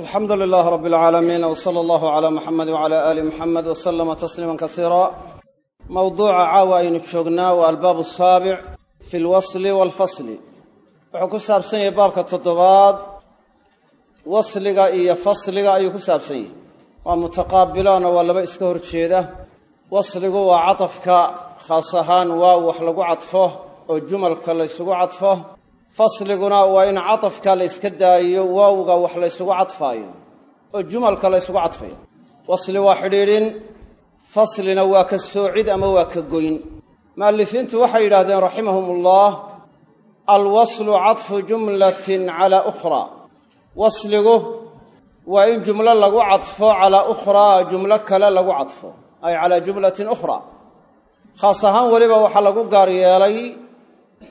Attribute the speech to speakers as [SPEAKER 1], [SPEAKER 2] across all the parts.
[SPEAKER 1] alxamdu lilaah rab اlcaalamiin wsala allahu cala muxamed wcala aali muxamed wslama tasliima kasiira mowduuca caawa aynu joognaa waa albaabu asaabic fi lwasli walfasli wuxuu ku saabsan yahay baabka toddobaad wasliga iyo fasliga ayuu ku saabsan yahay. Waa mutaqaabilaano waa laba iska hor jeeda. Wasligu waa cadafka khaas ahaan waaw wax lagu cadfo oo jumalka la ysugu cadfo fasliguna waa in cadafka la yska daayo waawga wax la ysugu cadfaayo oo jumalka la ysugu cadfayo wasli waa xidhiidhin faslina waa ka soocid ama waa ka goyn. Mu'alifiintu waxay yidhahdeen raximahum ullah alwaslu cadfu jumlatin calaa ukhraa wasligu waa in jumlo lagu cadfo calaa ukhraa jumlo kale lagu cadfo ay calaa jumlatin ukhraa khaas ahaan weliba waxaa lagu gaar yeelay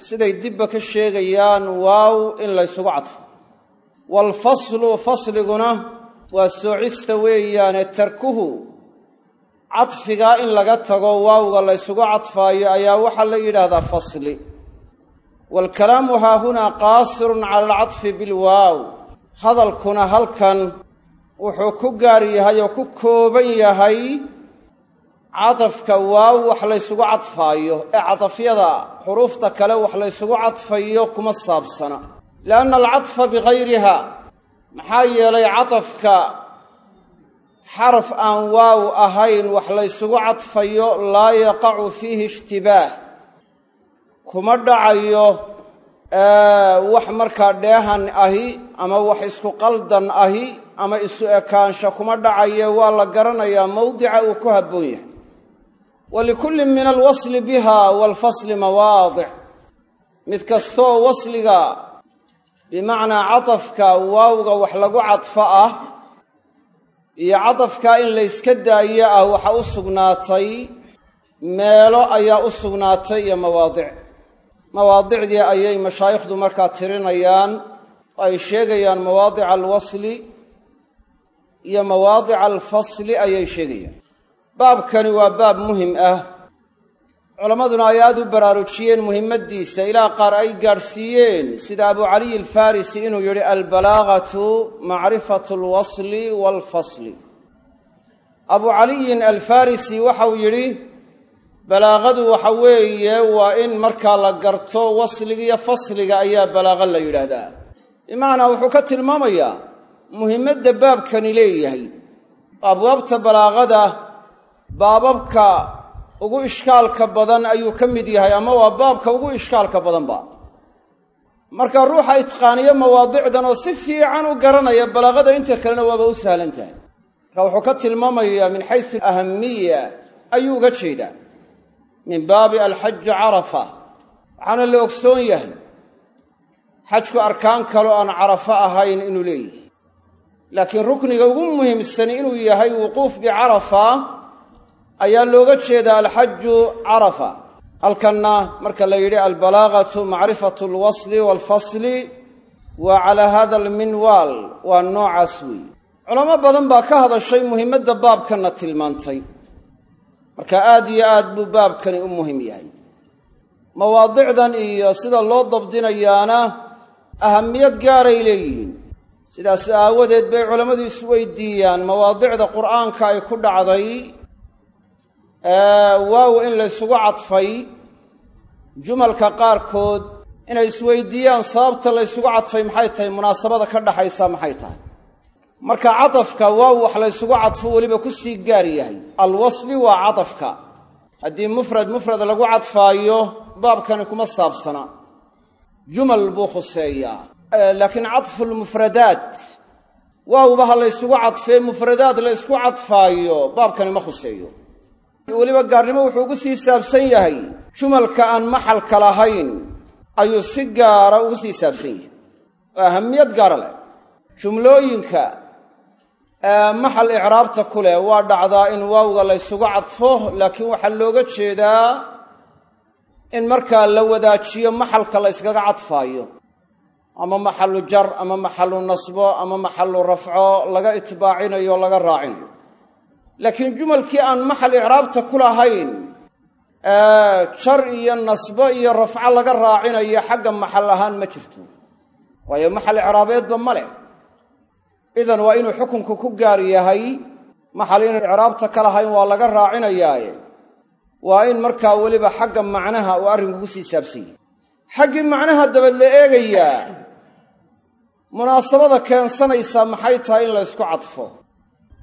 [SPEAKER 1] siday dibba ka sheegayaan waaw in laysugu cadfo. Waalfaslu fasliguna waa soocista weeyaane tarkuhu. Cadfigaa in laga tago waawga laysugu cadfaayo ayaa waxaa la yidhaahdaa fasli. Waalkalaamu haahunaa qaasirun cala alcadfi bilwaaw hadalkuna halkan wuxuu ku gaar yahay oo ku kooban yahay cadafka waaw wax laysugu cadfaayo ee cadafyada xuruufta kale wax laysugu cadfayo kuma saabsana. Lianna alcadfa bikayriha maxaa yeelay cadafka xaraf aan waaw ahayn wax laysugu cadfayo laa yaqacu fiihi ishtibaah. Kuma dhacayo wax markaa dheehan ahi ama wax isku qaldan ahi ama isu ekaansha kuma dhacayo waa la garanayaa mawdica uu ku habboon yahay walikulli min alwasli biha waalfasli mawaadic mid kastooo wasliga bimacnaa cadafka waawga wax lagu cadfo ah iyo cadafkaa in layska daayo ah waxa u sugnaatay meelo ayaa u sugnaatay iyo mawaadic mawaadicdii ayay mashaayikhdu markaa tirinayaan oo ay sheegayaan mawaadica alwasli iyo mawaadica alfasli ayay sheegayaan baabkani waa baab muhiim ah. Culammaduna ay aad u baraarujiyeen muhimmaddiisa ilaa qaar ay gaadhsiiyeen sida abu caliy alfarisi inuu yidhi albalaagatu macrifatu alwasli waalfasli abu caliyin alfarisi waxauu yidhi balaaqadu waxa weeye waa in markaa la garto wasliga iyo fasliga ayaa balaaqa la yidhaahdaa. Bimacnaa wuxuu ka tilmaamayaa muhimmadda baabkani leeyahay. Abwaabta balaaqada baababka ugu ishkaalka badan ayuu ka mid yahay ama waa baabka ugu ishkaalka badanba. Marka ruuxa itqaaniyo mawaadicdan oo si fiican u garanaya balaaqada inta kalena waaba u sahlan tahay. Marka wuxuu ka tilmaamayaa min xaysu ahamiya ayuu uga jeedaa. Min baabi alxaju carafa waxaana la ogsoon yahay xajku arkaan kaloo aan carafo ahayn inuu leeyahay. Laakiin rukniga ugu muhiimsani inuu yahay wuquuf bicarafa ayaa looga jeedaa alxaju carafa. Halkanna marka la yidhi albalaagatu macrifatu alwasli waalfasli waa calaa hada alminwaal waa noocaas weeye culamo badan baa ka hadashay muhimmadda baabkanna tilmaantay. Marka aad iyo aad buu baabkani u muhiim yahay. Mawaadicdan iyo sida loo dabdinayaana ahamiyad gaaray leeyihiin. Sidaas aawadeed bay culammadu isweydiiyaan mawaadicda qur'aanka ay ku dhacday waaw in laysugu cadfay jumalka qaarkood inay isweydiiyaan sababta laysugu cadfay maxay tahay? Munaasabada ka dhaxaysa maxay tahay? Marka cadafka waaw wax laysugu cadfo weliba ku sii gaar yahay. Alwasli waa cadafka. Haddii mufrad mufrad lagu cadfaayo baabkani kuma saabsana. Jumal buu khuseeyaa. Laakiin cadfu lmufradaat waawba ha laysugu cadfee mufradaad la ysku cadfaayo baabkani ma khuseeyo weliba gaarnimo wuxuu ugu sii saabsan yahay jumalka aan maxalka lahayn ayuu si gaara ugu sii saabsan yahay. Oo ahamiyad gaara leh. Jumlooyinka maxal icraabta ku leh waa dhacdaa in waawga laysugu cadfo laakiin waxaa looga jeedaa in markaa la wadaajiyo maxalka la yskaga cadfaayo. Ama maxalu jar ama maxalu nasbo ama maxalu rafco laga itbaacinayo laga raacinayo laakiin jumalkii aan maxal icraabta ku lahayn jar iyo nasbo iyo rafco laga raacinayo xagga maxal ahaan ma jirto. Waayo maxal icraabeedba ma leh. Idan waa inuu xukunku ku gaar yahay maxal inu icraabta ka lahayn waa laga raacinayaaye waa in markaa weliba xagga macnaha uu arrinku ku sii saabsan yahay. Xaggii macnaha dabad la eegayaa munaasabada keensanaysaa maxay tahay in la ysku cadfo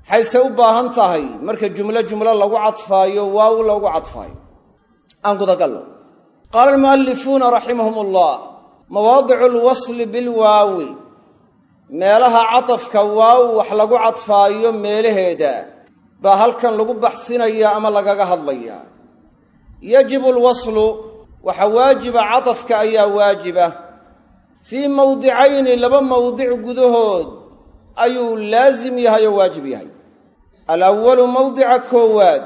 [SPEAKER 1] maxayse u baahan tahay marka jumlo jumlo lagu cadfaayo waaw lagu cadfaayo. Aan gudagallo qaala almu'alifuuna raximahum ullah mawaadicu alwasli bilwaawi meelaha cadafka waaw wax lagu cadfaayo meelaheeda baa halkan lagu baxsinayaa ama lagaga hadlayaa yajibu alwaslu waxa waajiba cadafka ayaa waajiba. Fii mawdicayni laba mawdic gudahood ayuu laasim yahay oo waajib yahay. Alawalu mawdica koowaad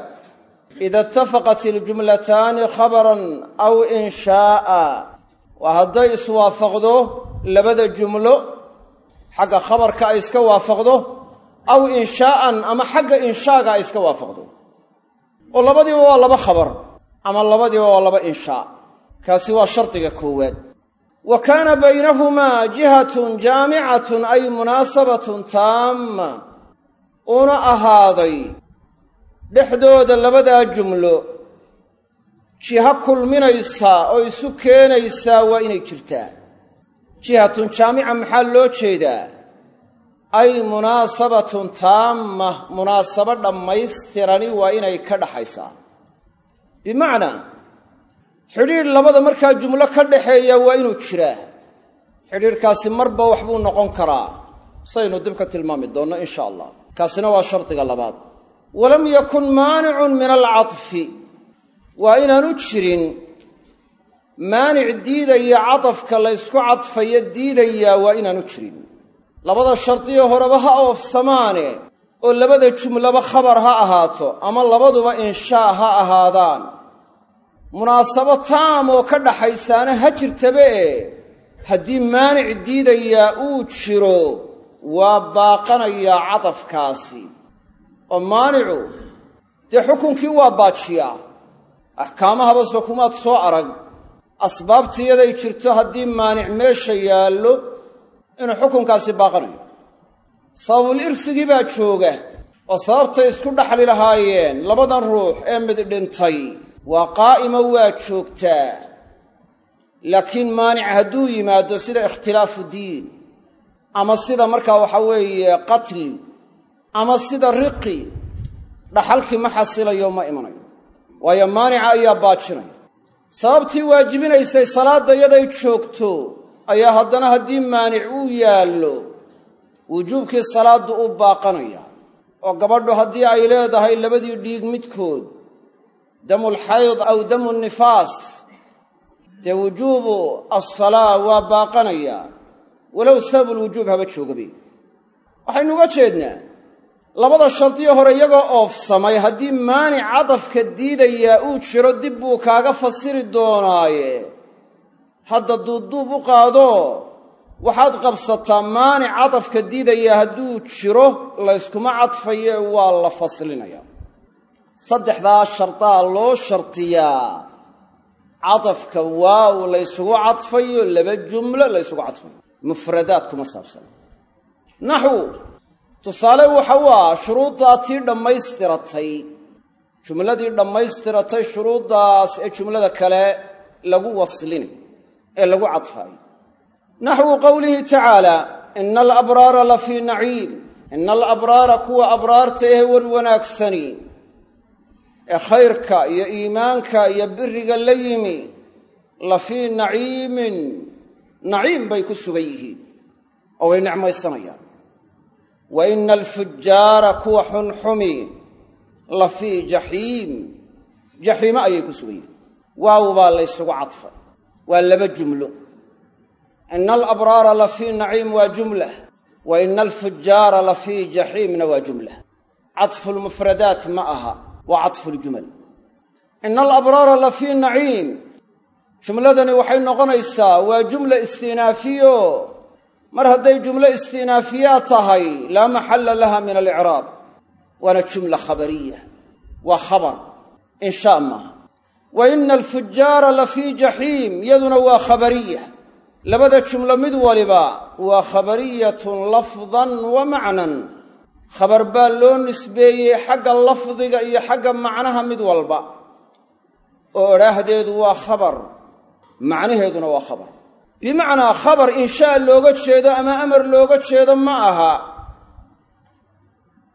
[SPEAKER 1] ida itafaqat iljumlataani khabaran aw inshaa'a. Waa hadday iswaafaqdo labada jumlo xagga khabarka ay iska waafaqdo aw inshaa'an ama xagga inshaaga ay iska waafaqdo. Oo labadiiba waa laba khabar ama labadiiba waa laba inshaa. Kaasi waa shardiga koowaad wa kaana baynahumaa jihatun jaamicatun ay munaasabatun taamma uuna ahaaday dhexdooda labadaa jumlo jiha kulminaysaa oo isu keenaysaa waa inay jirtaa. Jihatun jaamica maxaa loo jeedaa? Ay munaasabatun taamma munaasabo dhammaystirani waa inay ka dhaxaysaa. Bimacnaa xidhiidh labada markaa jumlo ka dhaxeeya waa inuu jiraa. Xidhiidhkaasi marba waxbuu noqon karaa. Saynu dib ka tilmaami doonno insha allah. Kaasina waa shardiga labaad. Walam yakun maanicun min alcadfi waa inaanu jirin. Maanic diidaya cadafka la ysku cadfayo diidayaa waa inaanu jirin. Labada shardiyo horeba ha oofsamaane oo labada jumlaba khabar ha ahaato ama labaduba inshaa ha ahaadaan munaasabo taam oo ka dhaxaysaana ha jirtaba e. Haddii maanic diidayaa uu jiro waa baaqanayaa cadafkaasi. Oo maanicu dee xukunkii waa baajiyaa? Axkaamahaba soo kumaad soo arag. Asbaabtiyaday jirto haddii maanic meesha yaallo inuu xukunkaasi baaqanayo. Sababul irsigii baa jooga oo sababtay isku dhaxli lahaayeen labadan ruux ee mid dhintay waa qaa'imo waa joogtaa. Laakiin maanic hadduu yimaado sida ikhtilaafu diin ama sida markaa waxaa weeye qatli ama sida riqi dhaxalkii ma xasilayo ma imanayo. Waayo maanica ayaa baajinaya. Sababtii waajibinaysay salaadda yaday joogto ayaa haddana haddii maanic uu yaallo wujuubkii salaaddu u baaqanaya. Oo gabadhu haddii ay leedahay labadii dhiig midkood damulxayd aw damu nifaas dee wujuubu alsalaa waa baaqanayaa walow sababulwujuub haba joogabe waxaynu uga jeednaa labada shardiyo hore iyagoo oofsamay haddii maanic cadafka diidayaa uu jiro dib buu kaaga fasiri doonaaye. Hadda duubduub u qaado waxaad qabsataa maanic cadafka diidayaa hadduu jiro layskuma cadfaye waa la faslinaya saddexdaa shardaa loo shardiyaa cadafka waaw laysugu cadfayo laba jumlo laysugu cadfayo. Mufradaad kuma saabsan. Naxwu tusaale waxa ah shuruuddaa tii dhammaystiratay. Jumladii dhammaystiratay shuruuddaas ee jumlada kale lagu waslinayo ee lagu cadfaayo naxwu qowlihi tacaala ina alabraara la fii naciim. Ina alabraara kuwa abraarta ehe wan wanaagsani ee khayrka iyo iimaanka iyo biriga la yimi la fii naciimin naciim bay ku sugan yihiin oo way necmaysanayaan. Wa ina alfujaara kuwa xunxumi la fii jaxiim jaxiimo ayay ku sugan yihiin. Waaw baa laysugu cadfay waa laba jumlo. Ina alabraara la fii naciim waa jumla wa ina alfujaara la fii jaxiimna waa jumla. Cadfulmufradaat ma aha waa cadfuljumal ina alabraara la fii naciim. Jumladani waxay noqonaysaa waa jumla istiinaafiyo. Mar hadday jumlo istiinaafiyaa tahay laa maxalla laha min alicraab waana jumla khabariya. Waa khabar. Inshaa maaha wa ina alfujaara la fii jaxiim. Iyaduna waa khabariya. Labada jumlo mid waliba waa khabariyatun lafdan wa macnan khabar baa loo nisbeeyey xagga lafdiga iyo xagga macnaha mid walba. Oo odhaahdeedu waa khabar macnaheeduna waa khabar. Bimacnaa khabar inshaa looga jeedo ama amar looga jeedo ma aha.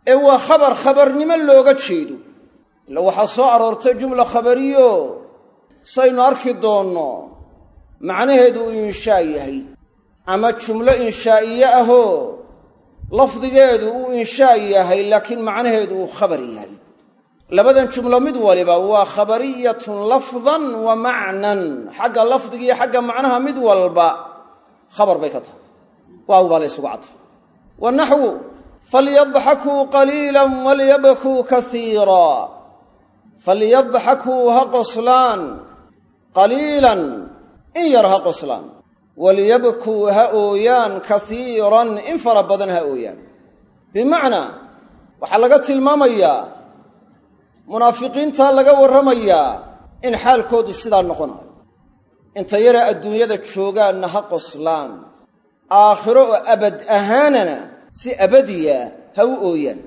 [SPEAKER 1] Ee waa khabar khabarnimo looga jeedo. Ila waxaa soo aroortay jumla khabariyo saynu arki doonno macnaheedu uu inshaa yahay. Ama jumlo inshaa'iye ahoo lafdigeedu uu inshaa yahay laakiin macnaheedu uu khabar yahay. Labadan jumlo mid waliba waa khabariyatun lafdan wa macnan. Xagga lafdiga iyo xagga macnaha mid walba khabar bay ka tahay. Waaw baa la ysugu cadfay wa naxwu falyadxakuu qaliila walyabkuu kaiira falyadxakuu ha qoslaan. Qaliilan in yar ha qoslaan walyabkuu ha ooyaan kaiiran in fara badan ha ooyaan. Bimacnaa waxaa laga tilmaamayaa munaafiqiintaa laga warramayaa in xaalkoodu sidaa noqonayo inta yara adduunyada joogaanna ha qoslaan. Aakhiro oo abad ahaanana si abadiya ha u ooyaan.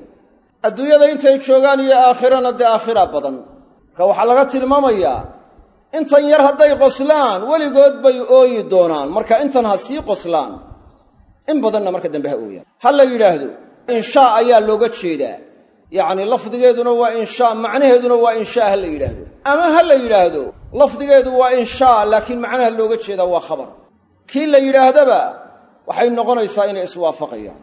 [SPEAKER 1] Adduunyada intay joogaan iyo aakhirana dee aakhiraa badan. Marka waxaa laga tilmaamayaa intan yar hadday qoslaan weligood bay ooyi doonaan. Marka intan ha sii qoslaan in badanna marka dambe ha ooyaan. Ha la yidhaahdo inshaa ayaa looga jeedaa. Yacni lafdigeeduna waa inshaa macnaheeduna waa inshaa ha la yidhaahdo. Ama ha la yidhaahdo lafdigeedu waa inshaa laakiin macnaha looga jeedaa waa khabar. Kii la yidhaahdaba waxay noqonaysaa inay iswaafaqayaan.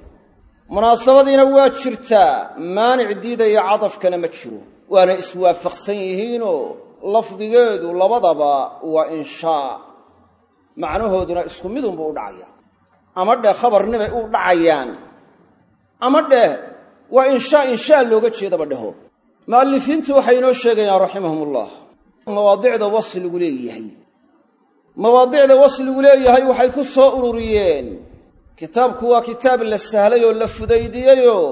[SPEAKER 1] Munaasabadiina waa jirtaa maanic diidaya cadafkana ma jiro. Waana iswaafaqsan yihiinoo lafdigeedu labadaba waa inshaa. Macnahooduna isku midunba u dhacaya. Ama dheh khabarnimay u dhacayaan. Ama dheh waa inshaa inshaa looga jeedaba dheho mu'alifiintu waxay inoo sheegayaan raximahumullah. Mawaadicda wasligu leeyahay. Mawaadicda wasligu leeyahay waxay ku soo ururiyeen. Kitaabku waa kitaab la sahlay oo la fudaydiyeyoo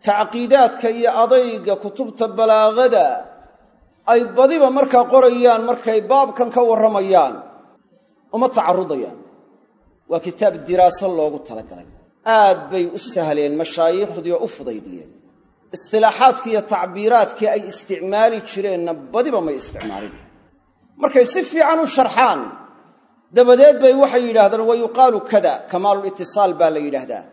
[SPEAKER 1] tacqiidaadka iyo adayga kutubta balaaqada ay badiba markaa qorayaan markay baabkan ka warramayaan uma tacarudayaan waa kitaab diraaso loogu talagalay. Aad bay u sahleen mashaayiikhdii u fudaydiyeen. Istilaaxaadkii iyo tacbiiraadkii ay isticmaali jireenna badiba may isticmaalin. Markay si fiican u sharxaan dabadeed bay waxay yidhahdaan wa yuqaalu kada? Kamaalulitisaal baa la yidhaahdaa.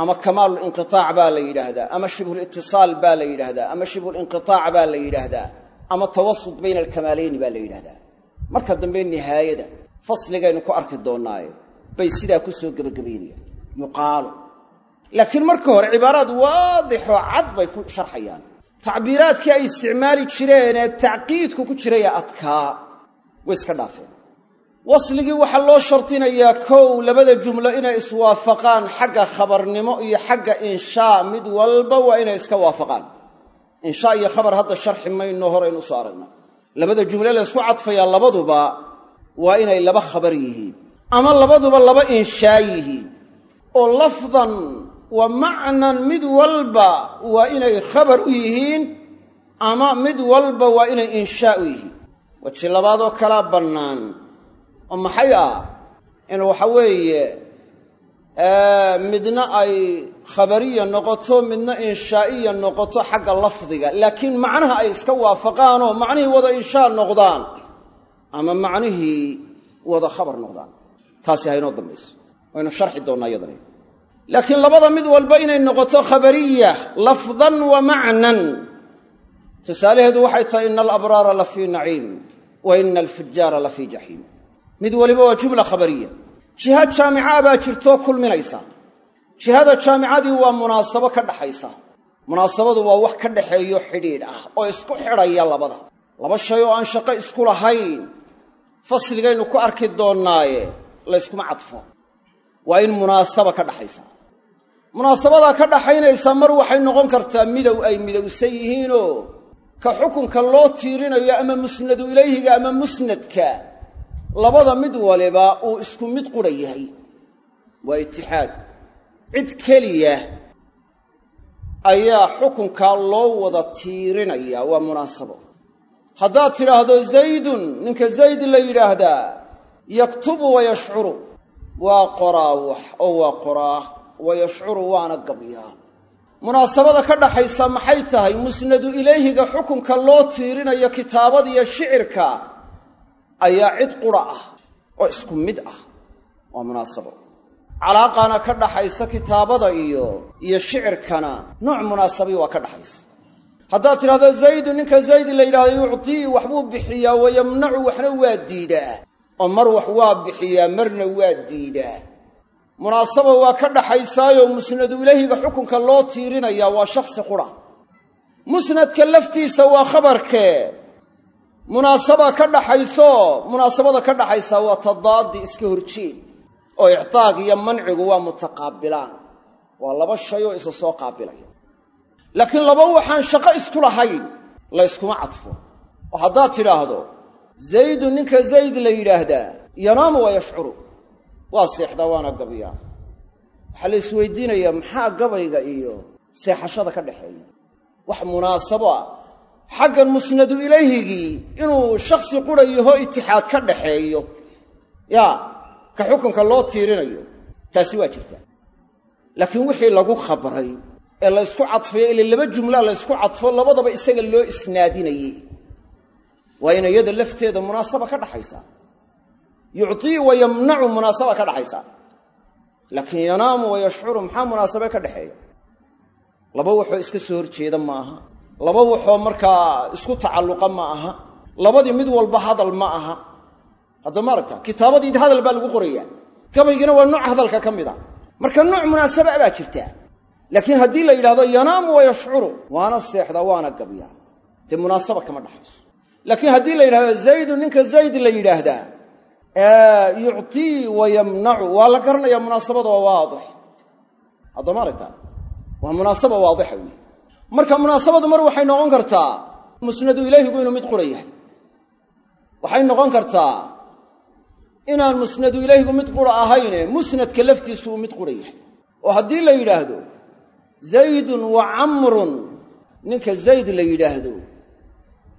[SPEAKER 1] Ama kamaalulinqiaac baa la yidhaahdaa. Ama shibhulitisaal baa la yidhaahdaa. Ama shibhulinqiaac baa la yidhaahdaa ama tawasud bayna alkamaaleyni baa la yidhahdaa marka dambe nihaayada fasligaynu ku arki doonnaaye bay sidaa ku soo gebagabaynayaan yuqaalu laakiin marka hore cibaaraad waadixoo cad bay ku sharxayaan. Tacbiiraadkii ay isticmaali jireen ee tacqiidku ku jiraya adkaa way iska dhaafeen. Wasligii waxaa loo shardinayaa kow labada jumlo inay iswaafaqaan xagga khabarnimo iyo xagga inshaa. Mid walba waa inay iska waafaqaan inshaa iyo khabar hadda sharxi mayno horaynu u soo aragna labada jumle la ysku cadfayaa labaduba waa inay laba khabar yihiin. Ama labaduba laba inshaa yihiin. Oo lafdan wa macnan mid walba waa inay khabar u yihiin ama mid walba waa inay inshaa u yihiin. Weji labaadoo kalaa bannaan. Oo maxay ah? In waxa midna ay khabariya noqoto midna inshaa'iya noqoto xagga lafdiga. Laakiin macnaha ay iska waafaqaanoo macnihii wada inshaa noqdaan ama macnihii wada khabar noqdaan. Taasi haynoo dambayso. Waynu sharxi doonnaa iyadana laakiin labada mid walba inay noqoto khabariya lafdan wa macnan. Tusaalaheedu waxay tahay ina alabraara la fii naciim wa ina alfujaara la fii jaxiim mid waliba waa jumla khabariya. Jiha jaamicaa baa jirtoo kulminaysa jihada jaamicadii waa munaasabo ka dhaxaysa. Munaasabadu waa wax ka dhaxeeyo xidhiidh ah oo isku xidhaya labada. Laba shay oo aan shaqo isku lahayn fasligaynu ku arki doonnaaye layskuma cadfo. Waa in munaasaba ka dhaxaysa. Munaasabadaa ka dhaxaynaysa mar waxay noqon kartaa midow ay midowsan yihiinoo ka xukunka loo tiirinayo ama musnadu ilayhiga ama musnadka labada mid waliba uu isku mid qura yahay. Waa itixaad cid keliya ayaa xukunkaa loo wada tiirinaya waa munaasabo. Haddaad tidhaahdo zaydun ninka zayd la yidhaahdaa yaktubu wa yashcuru. Waa qoraa wax oo waa qoraa wa yashcuru waana gabyaa. Munaasabada ka dhaxaysa maxay tahay? Musnadu ilayhiga xukunka loo tiirinayo kitaabada iyo shicirka ayaa cid qura ah oo isku mid ah. Waa munaasabo calaaqana ka dhaxaysa kitaabada iyo iyo shicirkana. Nooc munaasabii waa ka dhaxaysa. Haddaad tidhahdo zaydu ninka zayd la yidhahdo yuctii waxbuu bixiyaa wayamnacu waxna waa diidaa. Oo mar wax waa bixiyaa marna waa diidaa. Munaasaba waa ka dhaxaysaayo musnadu ilahiga xukunka loo tiirinayaa waa shaksi qura musnadka laftiisa waa khabarkee munaasaba ka dhaxayso munaasabada ka dhaxaysa waa tadaadi iska horjeed oo ictaaq iyo mancigu waa mutaqaabilaan. Waa laba shay oo isa soo qaabilaya. Laakiin laba waxaan shaqo isku lahayn la yskuma cadfo. Oo haddaad tidhaahdo zaydu ninka zayd la yidhaahdaa yanaamu wa yashcuru. Waa seexdaa waana gabiyaa. Waxaa la isweydiinayaa maxaa gabayga iyo seexashada ka dhaxeeya wax munaasabo ah. Xaggan musnadu ilayhigii inuu shaksi qura yaho itixaad ka dhaxeeyo yaa ka xukunka loo tiirinayo taasi waa jirtaa laakiin wixii lagu khabray ee la ysku cadfayo ile laba jumlaa la ysku cadfo labadaba isaga loo isnaadinayey waa in iyada lafteeda munaasaba ka dhaxaysaa yuctii wa yamnacu munaasaba ka dhaxaysaa laakiin yanaamu wa yashcuru maxaa munaasabe ka dhexeeya laba waxoo iska soo horjeeda ma aha laba waxoo markaa isku tacalluqa ma aha labadii mid walba hadal ma aha hadda ma aragta kitaabadiid hadal baa lagu qorayaa. Gabaygina waa nooc hadalka ka mid a marka nooc munaasaba baa jirtaa laakiin haddii la yidhahdo yanaamu wa yashcuru waana seexdaa waana gabyaa dee munaasaba kama dhaxayso. Laakiin haddii la yidhahdo zaydu ninka zayd la yidhaahdaa yuctii wa yamnacu waa la garanayaa munaasabada waa waadix. Hadda ma aragtaa waa munaasaba waadixa marka munaasabadu mar waxay noqon kartaa musnadu ilayhigu inuu mid qura yahay. Waxay noqon kartaa inaan musnadu ilayhigu mid qura ahayne musnadka laftiisu uu mid qura yahay. Oo haddii la yidhaahdo zaydun wa camrun ninka zayd la yidhaahdo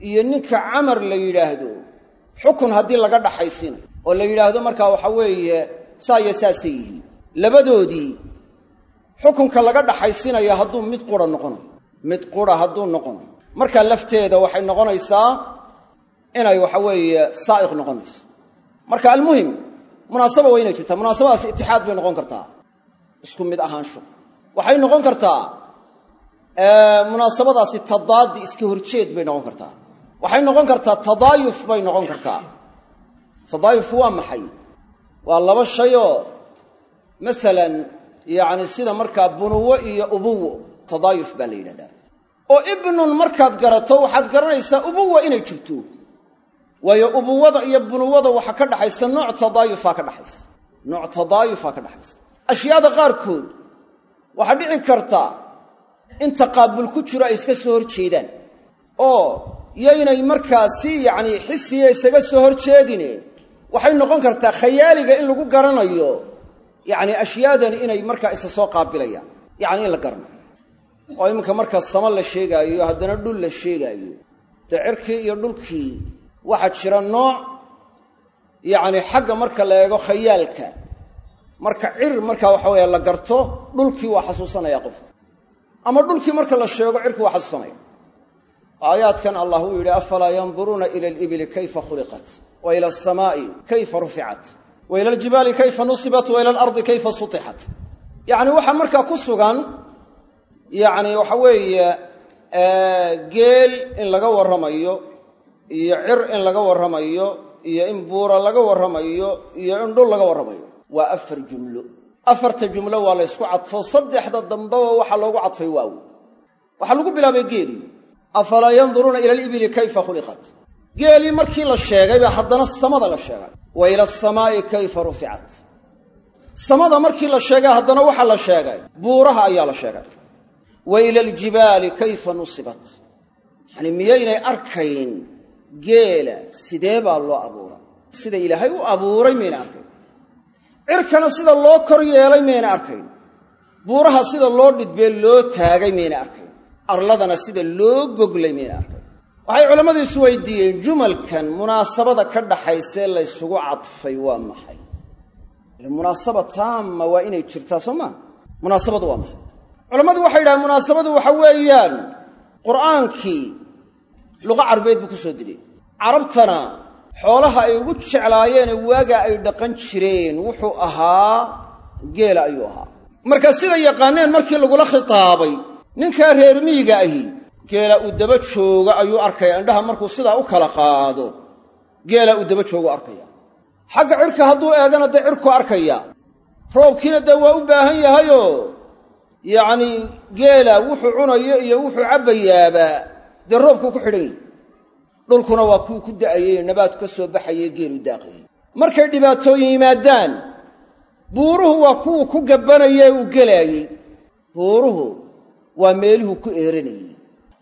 [SPEAKER 1] iyo ninka camar la yidhaahdo xukun haddii laga dhaxaysiinayo oo la yidhaahdo markaa waxa weeye saa iyo yihiin. Labadoodii xukunka laga dhaxaysinaya hadduu mid qura noqonayo. Mid qura hadduu noqonayo. Markaa lafteeda waxay noqonaysaa inay waxa weeye saa'iq noqonayso marka almuhim munaasaba waa inay jirtaa. Munaasabadaasi itixaad bay noqon kartaa. Isku mid ahaansho. Waxay noqon kartaa munaasabadaasi tadaadi iska horjeed bay noqon kartaa. Waxay noqon kartaa tadaayuf bay noqon kartaa. Tadaayuf waa maxay? Waa laba shayoo masalan yacni sida markaa bunuwo iyo ubuwo tadaayuf baa la yidhahdaa. Oo ibnun markaad garato waxaad garanaysaa ubuwa inay jirto waayo ubuwada iyo bunuwada waxaa ka dhaxaysa nooc tadaayufaa ka dhaxaysa. Nooc tadaayufaa ka dhaxaysa. Ashyaada qaarkood waxaa dhici karta in taqaabul ku jiro ay iska soo hor jeedaan. Oo yaynay markaa si yacni xisiya isaga soo hor jeedine waxay noqon kartaa khayaaliga in lagu garanayo yacni ashyaadani inay markaa isa soo qaabilayaan. Yacni in la garanayo. Oo iminka markaa samo la sheegaayo haddana dhul la sheegaayo dee cirkii iyo dhulkii waxaa jira nooc yacni xagga marka la eego khayaalka. Marka cir markaa waxa weeye la garto dhulkii waa xasuusanaya qofku ama dhulkii marka la sheego cirkii waa xasuusanaya aayaadkan allah uu yidhi afalaa yanduruuna ila alibili kayfa khuliqat wa ila alsamaa'i kayfa ruficat wa ila aljibaali kayfa nusibat wa ila alardi kayfa sutixat yacni waxaa markaa ku sugan yacni waxa weeye geel in laga warramayo iyo cir in laga warramayo iyo in buura laga warramayo iyo in dhul laga warramayo. Waa afar jumlo. Afarta jumlo waa la ysku cadfo. Saddexda dambeba waxaa loogu cadfay waaw. Waxaa lagu bilaabay geelii afalaa yanduruuna ila alibili kayfa khuliqat. Geelii markii la sheegay baa haddana samada la sheegay. Wa ila asamaa'i kayfa ruficat samada markii la sheegay haddana waxaa la sheegay. Buuraha ayaa la sheegay. Wa ila aljibaali kayfa nusibat. Yacni miyaynay arkayn geela sidee baa loo abuuray sida ilaahay u abuuray mayna arkayn cirkana sida loo kor yeelay mayna arkayn buuraha sida loo dhidbee loo taagay mayna arkayn arladana sida loo goglay mayna arkayn waxay culammadu isweydiiyeen jumalkan munaasabada ka dhaxaysee laysugu cadfay waa maxay? Munaasaba taama waa inay jirtaa soo maa munaasabadu waa maxay? Culammadu waxay yidhahaan munaasabadu waxa weeyaan qur'aankii luqa carbeed buu ku soo degay. Carabtana xoolaha ay ugu jeclaayeene waaga ay dhaqan jireen wuxuu ahaa geela ayuu ahaa. Marka sida yaqaaneen markii lagula khitaabay ninkaa reer miyiga ahi geela uu daba jooga ayuu arkaya. Indhaha markuu sidaa u kala qaado geela uu daba joogu arkaya. Xagga cirka hadduu eegana dee cirku arkaya. Roobkiina dee waa u baahan yahayoo yacnii geela wuxuu cunayo iyo wuxuu cabbayaaba dee roobkuu ku xidhan yahy dhulkuna waa kuwii ku da'ayey nabaadku ka soo baxayey geelu daaqayey markay dhibaatooyin yimaadaan buuruhu waa kuwuu ku gabbanayee uu gelaayey buuruhu waa meeluhuu ku eeranayey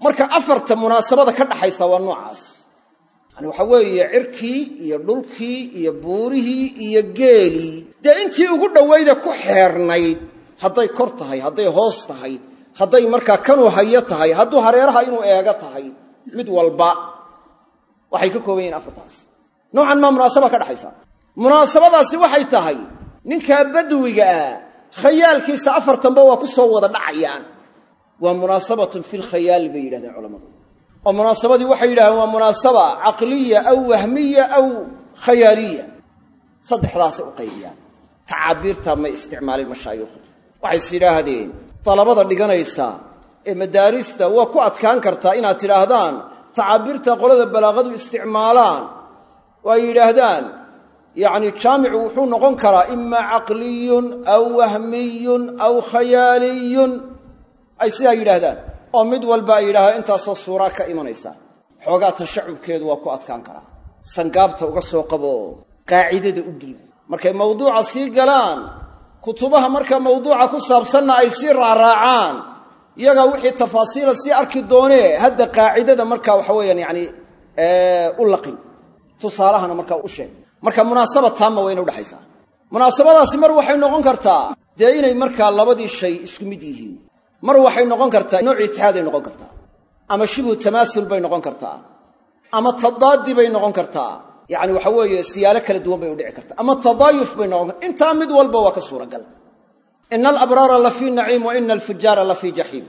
[SPEAKER 1] marka afarta munaasabada ka dhaxaysa waa noocaas. Yani waxaa weeye cirkii iyo dhulkii iyo buurihii iyo geelii dee intii ugu dhowayde ku xeernayd hadday kor tahay hadday hoos tahay hadday markaa kanuu hayo tahay hadduu hareeraha inuu eego tahay mid walba waxay ka kooban yihiin afartaas. Noocan maa munaasaba ka dhaxaysa? Munaasabadaasi waxay tahay ninkaa badwiga ah khayaalkiisa afartanba waa ku soo wada dhacayaan. Waa munaasabatun fi lkhayaali bay yidhahdeen culammadu. Oo munaasabadii waxay yidhahdeen waa munaasaba caqliya aw wahmiya aw khayaaliya. Saddexdaasay u qaybiyaan. Tacaabiirtaa may isticmaalin mashaayikhdu waxay is yidhaahdeen dalabada dhiganaysa ee madaarista waa ku adkaan kartaa inaad tidhaahdaan tacaabiirta qolada balaaqadu isticmaalaan. Oo ay yidhaahdaan yacni jaamicu wuxuu noqon karaa ima caqliyun aw wahmiyun aw khayaaliyun. Ay sidaa yidhaahdaan oo mid walba ay yidhahdaan intaasoo suuraa ka imanaysa. Xoogaa tashacubkeedu waa ku adkaan karaa. Sangaabta uga soo qabo qaacidada u dhiib markay mawduuca sii galaan kutubaha markaa mawduuca ku saabsanna ay sii raaraacaan iyagaa wixii tafaasiila sii arki doonee hadda qaacidada markaa waxa weeyaan yani u laqin. Tusaalahana markaa u sheeg. Marka munaasaba taama waa ina udhexaysaa munaasabadaasi mar waxay noqon kartaa dee inay markaa labadii shay isku mid yihiin. Mar waxay noqon kartaa nooc itixaaday noqon kartaa. Ama shibhu tamaasul bay noqon kartaa. Ama tadaadi bay noqon kartaa yacni waxa weeye siyaalo kala duwan bay udhici kartaa ama tadaayuf bay noqon karta. Intaa mid walba waa ka suuragal. Ina alabraara la fii naciim wa alfujaara la fii jaxiim.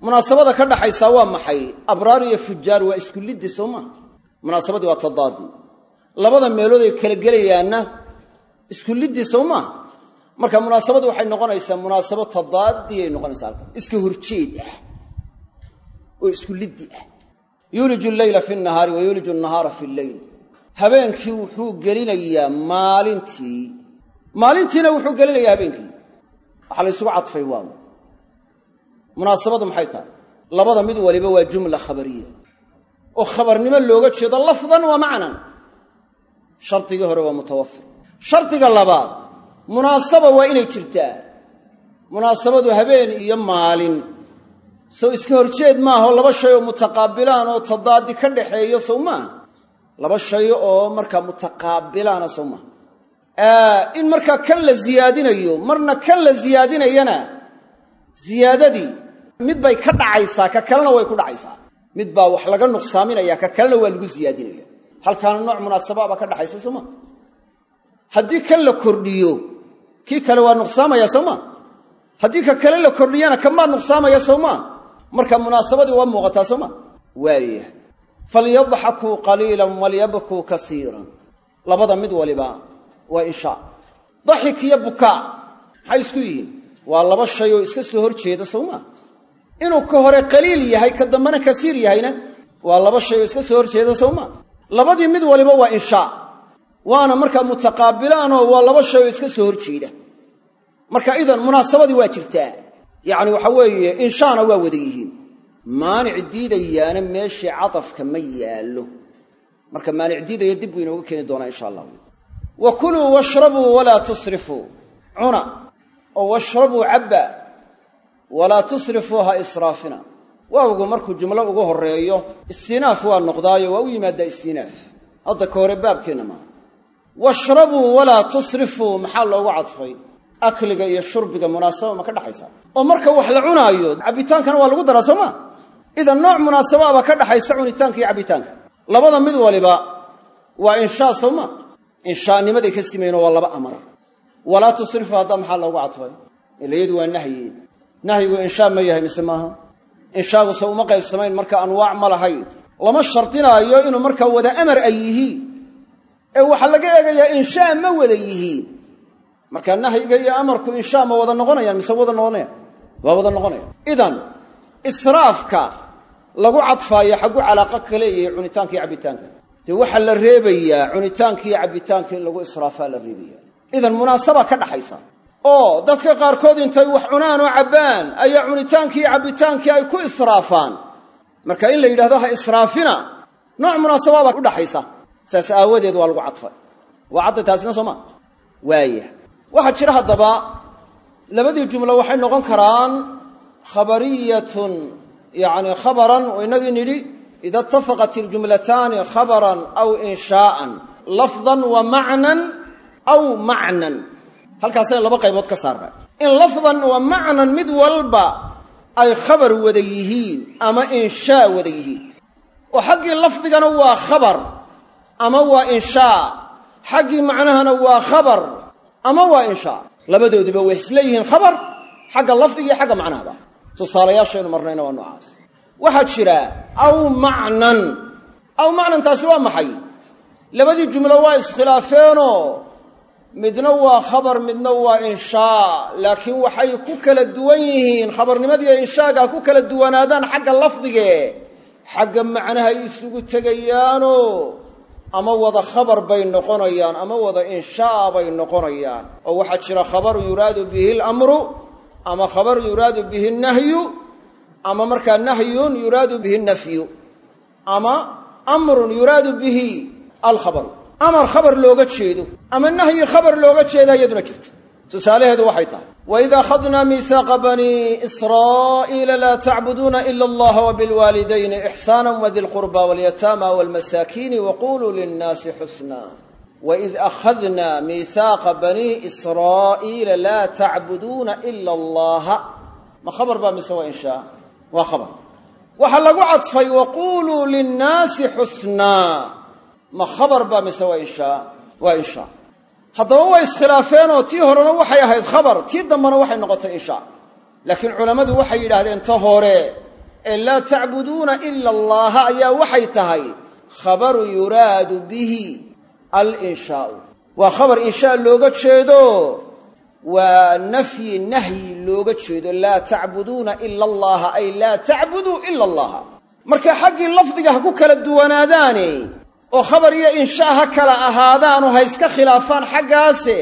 [SPEAKER 1] Munaasabada ka dhaxaysaa waa maxay? Abraar iyo fujaar waa isku liddi soo waa tadaadi. Labada meelood ay kala gelayaanna isku liddi marka munaasabadu waxay noqonaysaa munaasabo tadaadiyay noqonaysaa halkan. Iska horjeed ah. Oo isku ah. Yuuliju alleyla fi nahaari wa yuuliju annahaara fi lleyl habeenkii wuxuu gelinayaa maalintii. Maalintiina wuxuu gelinayaa habeenkii. Waxaa la ysugu cadfay waaw munaasabadu maxay tahay? Labada mid waliba waa jumla khabariya oo khabarnimo looga jeedo lafdan wa macnan. Shardigii hore waa mutawafir. Shardiga labaad munaasaba waa inay jirtaa. Munaasabadu habeen iyo maalin. Sow iska horjeed maaha laba shay oo mutaqaabilaan oo tadaadi ka dhaxeeyo sow maaha laba shay oo markaa mutaqaabilaana sow maaha in markaa kan la ziyaadinayo marna kan la ziyaadinayana ziyaadadii mid bay ka dhacaysaa ka kalena way ku dhacaysaa. Mid baa wax laga nuqsaaminaya ka kalena waa lagu ziyaadinaya. Halkaana nooc munaasabaa baa ka dhaxaysa soo maa kan la kordhiyo kii kale waa nuqsaamaya soo maa ka kale la kordhiyana kan nuqsaamaya soo marka munaasabadii waa muuqataa soo maa falyadxakuu qaliilan walyabkuu kasiiran labada mid waliba waa inshaa daxik iyo bukaa maxay isku yihiin waa laba shay oo iska soo hor jeeda soo maa inuu ka hore qaliil yahay ka dambena kasiir yahayna waa laba shay oo iska soo hor jeeda soo maa labadii mid waliba waa inshaa waana markaa mutaqaabilaanoo waa laba shay oo iska soo hor jeeda marka maanic diidayaana meeshii cadafka ma yaallo. Marka maanic diidaya dib buu inooga keeni doonaa insha allah wa kuluu washrabuu walaa tusrifuu cuna. Oo washrabuu cabba. Walaa tusrifuu ha israafina. Waawgu markuu jumlo ugu horeeyo istinaaf waa noqdaayo waa u yimaaddaa istinaaf hadda ka hore baabkeenna maaha washrabuu walaa tusrifuu maxaa loogu cadfay? Akliga iyo shurbiga munaasaba ma ka dhaxaysa. Oo marka wax la cunaayo cabbitaankana waa lagu daraa soo maa idan nooc munaasabaaba ka dhaxaysa cunitaanka iyo cabbitaanka labada mid waliba waa inshaa soo maa inshaanimaday ka simayno waa laba amar walaa tusrifu haddaa maxaa loogu cadfay ilayadu waa nahyi. Nahyigu inshaa ma yahay mise maaha? Inshaaguse uma qaybsamayn marka anwaac ma lahayn. Lama shardinaayo inuu markaa wada amar ay yihiin. Ee waxaa laga eegayaa inshaa ma wada yihiin. Marka nahyiga iyo amarku inshaa ma wada noqonayaan mise wada noqonayaan? Waa wada noqonaya idan israafka lagu cadfaayo xaggu calaaqa ka leeyahay cunitaanka iyo cabbitaanka dee waxaa la reebayaa cunitaanka iyo cabbitaanka in lagu israafaa la reebaya idan munaasaba ka dhaxaysa. Oo dadka qaarkood intay wax cunaan oo cabbaan ayaa cunitaankii iyo cabbitaankii ay ku israafaan. Marka in la yidhahdo ha israafina nooc munaasabaabaa udhaxaysa saas aawadeed waa lagu cadfay. Waa cadday taasina soo maa waaya waxaa jira haddaba labadii jumlo waxay noqon karaan khabariyatun yacni khabaran oo inagii nidhi ida itafaqat iljumlataani khabaran aw inshaa'an lafdan wa macnan aw macnan. Halkaasay laba qaybood ka saarnay in lafdan wa macnan mid walba ay khabar wada yihiin ama inshaa wada yihiin. Oo xaggii lafdigana waa khabar ama waa inshaa xaggii macnahana waa khabar ama waa inshaa labadooduba way isleeyihiin khabar xagga lafdiga iyo waxaa jira aw macnan. Aw macnan taasi waa maxay? Labadii jumlo waa iskhilaafeenoo midna waa khabar midna waa inshaa. Laakiin waxay ku kala duwan yihiin khabarnimadiiyo inshaaga ku kala duwanaadaan xagga lafdige. Xagga macnahay isugu tegayaanoo ama wada khabar bay noqonayaan ama wada inshaa bay noqonayaan. Oo waxaa jira khabarun yuraadu bihi lamru ama khabarun yuraadu bihi nahyu ama markaa nahyun yuraadu bihi nafyu ama amrun yuraadu bihi alkhabaru. Amar khabar looga jeedo ama nahyi khabar looga jeedaa iyaduna jirta. Tusaalaheedu waxay tahay waid akhadnaa miihaaqa banii israa'iila laa tacbuduuna ila allaha wabilwaalidayni ixsaana wadi lqurba walyataama walmasaakiini waquluu linnaasi xusna waid akhadnaa miihaaqa banii israa'iila laa tacbuduuna ila allaha. Ma khabar baa mise waa inshaa waa khabar. Waxaa lagu cadfay waquluu linnaasi xusnaa ma khabar baa mise waa inshaa waa inshaa haddaba way iskhilaafeenoo tii horena waxay ahayd khabar. Tii dambena waxay noqotay inshaa laakiin culammadu waxay yidhaahdeen ta hore ee laa tacbuduuna ila allaha ayaa waxay tahay khabaru yuraadu bihi alinshaau. Waa khabar inshaa looga jeedo waa nafyi nahyi looga jeedo laa tacbuduuna ila allaha ay laa tacbuduu ila allaha. Marka xaggii lafdiga ha ku kala duwanaadaane oo khabar iyo inshaa ha kala ahaadaanoo ha iska khilaafaan xaggaase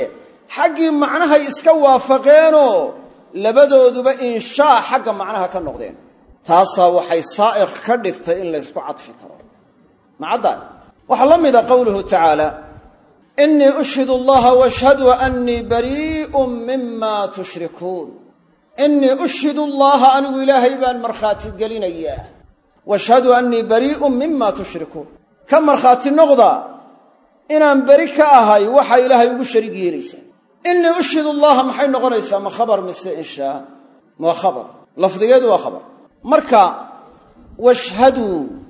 [SPEAKER 1] xaggii macnahay iska waafaqeenoo labadooduba inshaa xagga macnaha ka noqdeen. Taasaa waxay saa'iq ka dhigtay in laysku cadfi karo. Macaddan waxaa la mida qowluhu tacaala inii ushhidu allaha washhadu annii barii'un mima tushrikuun inii ushhidu allaha anigu ilaahay baan markhaati gelinayaa washhadu annii barii'un mima tushrikuun ka markhaati noqda inaan beri ka ahay waxa ilaahay ugu shariig yeelaysaan inii ushhidu allaha maxay noqonaysaa ma khabar mise inshaa waa khabar lafdigeedu waa khabar marka washhaduu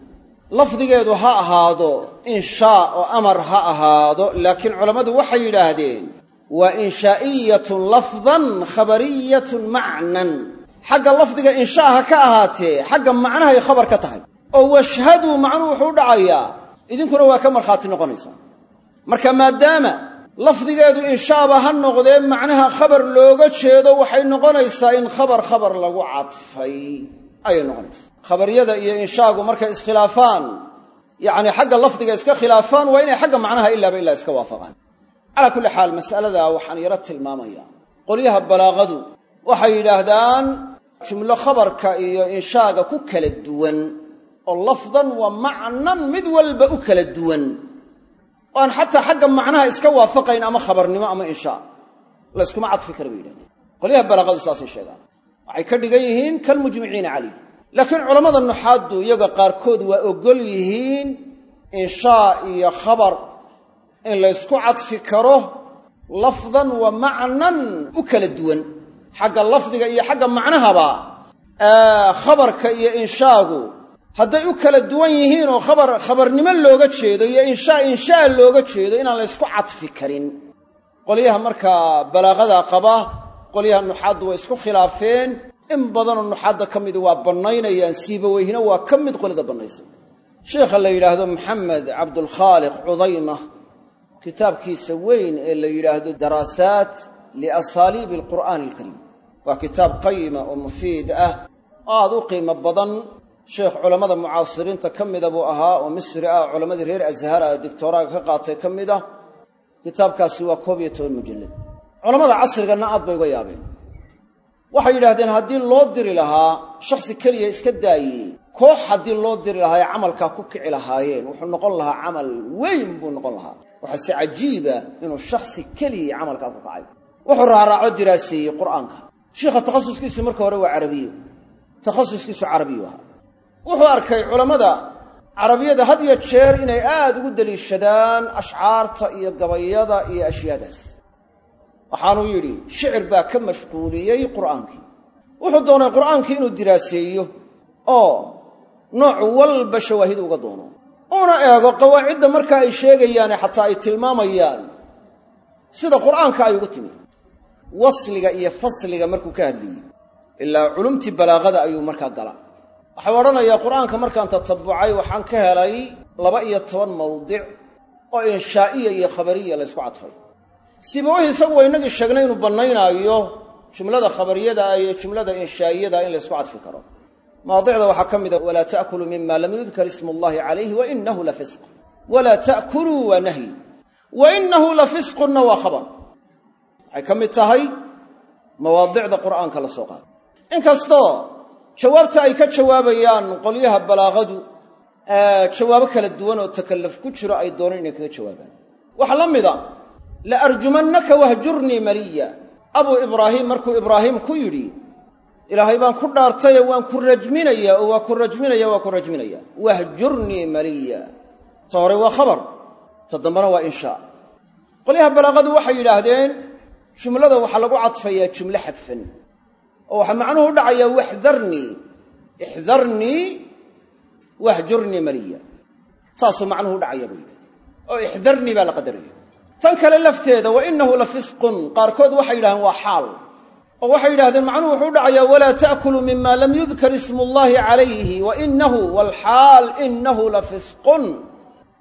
[SPEAKER 1] lafdigeedu ha ahaado inshaa oo amar ha ahaado laakiin culammadu waxay yidhaahdeen waa inshaa'iyatun lafdan khabariyatun macnan. Xagga lafdiga inshaa ha ka ahaatee xagga macnahay khabar ka tahay. Oo washhaduu macnuhu wuxuu dhacayaa idinkuna waa ka markhaati noqonaysaa. Marka maadaama lafdigeedu inshaaba ha noqdee macnaha khabar looga jeedo waxay noqonaysaa in khabar khabar lagu cadfay ayay noqonaysaa khabaryada iyo inshaagu markay iskhilaafaan yacni xagga lafdiga iska khilaafaan waa inay xagga macnaha ilaaba ilaa iska waafaqaan. Calaa kulli xaal mas'aladaa waxaan yaro tilmaamayaa qolyaha balaaqadu waxay yidhaahdaan jumlo khabarka iyo inshaaga ku kala duwan oo lafdan wa macnan mid walba u kala duwan. Oo xataa xagga macnaha iska waafaqayn ama khabarnimo ama inshaa. Layskuma cadfi kara bay yidhahdeen qolyaha balaaqadu saasay sheegaan waxay ka dhigan yihiin kalmujmiciina calayh laakiin culammada nuxaaddu iyaga qaarkood waa ogol yihiin inshaa iyo khabar in laysku cadfi karo lafdan wa macnan u kala duwan. Xagga lafdiga iyo xagga macnahaba khabarka iyo inshaagu hadday u kala duwan yihiin oo khabar khabarnimo looga jeedo iyo inshaa inshaa looga jeedo inaan laysku cadfi karin. Qolyaha markaa balaaqada qaba qolyaha nuxaaddu way isku khilaafeen. In badanoo nuxaadda ka midi waa bannaynayaan siibaweyhina waa ka mid qolida bannaysay. Sheikha la yidhaahdo maxamed cabdulkhaaliq cudayma kitaabkiisa weyn ee la yidhaahdo daraasaat liasaaliibi alqur'aani alkariim. Waa kitaab qayima oo mufiid ah aad u qiimo badan. Sheekh culammada mucaasiriinta ka mida buu ahaa oo misri ah culammadii reer ashara dictoraaga ka qaatay ka mid ah. Kitaabkaasi waa koob iyo toban mujallad culammada casriganna aad bay uga yaabeen. Waxay yidhahdeen haddii loo diri lahaa shakhsi keliya iska daayey koox haddii loo diri lahaa ee camalkaa ku kici lahaayeen wuxuu noqon lahaa camal weyn buu noqon lahaa. Waxaa se cajiiba inuu shakhsi keliya camalkaa ku kacay. Wuxuu raaraaco diraaseeyey qur'aanka. Shiikha takhasuskiisu marka hore waa carabiyo takhasuskiisu carabiyu ahaa wuxuu arkay culammada carabiyada had iyo jeer inay aad ugu deliishadaan ashcaarta iyo gabayada iyo ashyaadaas waxaanuu yidhi shicir baa ka mashquuliyey qur'aankii. Wuxuu doonay qur'aankii inuu diraaseeyo oo nooc walba shawaahid uga doono. Uuna eego qawaacidda marka ay sheegayaane xataa ay tilmaamayaan sida qur'aanka ay ugu timi wasliga iyo fasliga markuu ka hadlayey ilaa culumtii balaaqada ayuu markaa gala waxau odhanayaa qur'aanka markaan tatabucay waxaan ka helay laba iyo toban mawdic oo inshaa'iya iyo khabariya laysku cadfay sibawih isagu waa inagii sheegnay inuu bannaynaayo jumlada khabariyada ah iyo jumlada inshaa'iyada in laysku cadfi karo. Mawaadicda waxaa ka mida walaa ta'kuluu mima lam yudkar ismu llahi calayhi wainahu la fisq. Walaa ta'kuluu waa nahyi. Wainahu la fisqunna waa khabar. Waxay ka mid tahay mawaadicda qur'aanka la soo qaada inkastoo jawaabta ay ka jawaabayaan qolyaha balaaqadu jawaabo kala duwan oo takalluf ku jiro ay dooneen inay kaga jawaabaan. Waxaa la mida la arjumannaka wahjurnii maliya abuu ibraahim markuu ibraahim ku yidhi ilaahay baan ku dhaartaye waan ku rajminayaa oo waa ku rajminaya waa ku rajminaya wahjurnii maliya ta hore waa khabar ta dambena waa inshaa qolyaha balaaqadu waxay yidhaahdeen jumlada waxaa lagu cadfayaa jumlo xadfan oo waxaa macnuhu u waxdarnii ixdarnii wahjurnii maliya saasuu macnuhu dhacaya bay yidhahdeen oo ixdarnii baa la qadaraya tan kale lafteeda wa inahu la fisqun. Qaarkood waxay yidhahdeen waa xaal. Oo waxay yidhahdeen macnuhu wuxuu u dhacayaa walaa ta'kuluu mima lam yudkar ismu llahi calayhi wainahu walxaal inahu la fisqun.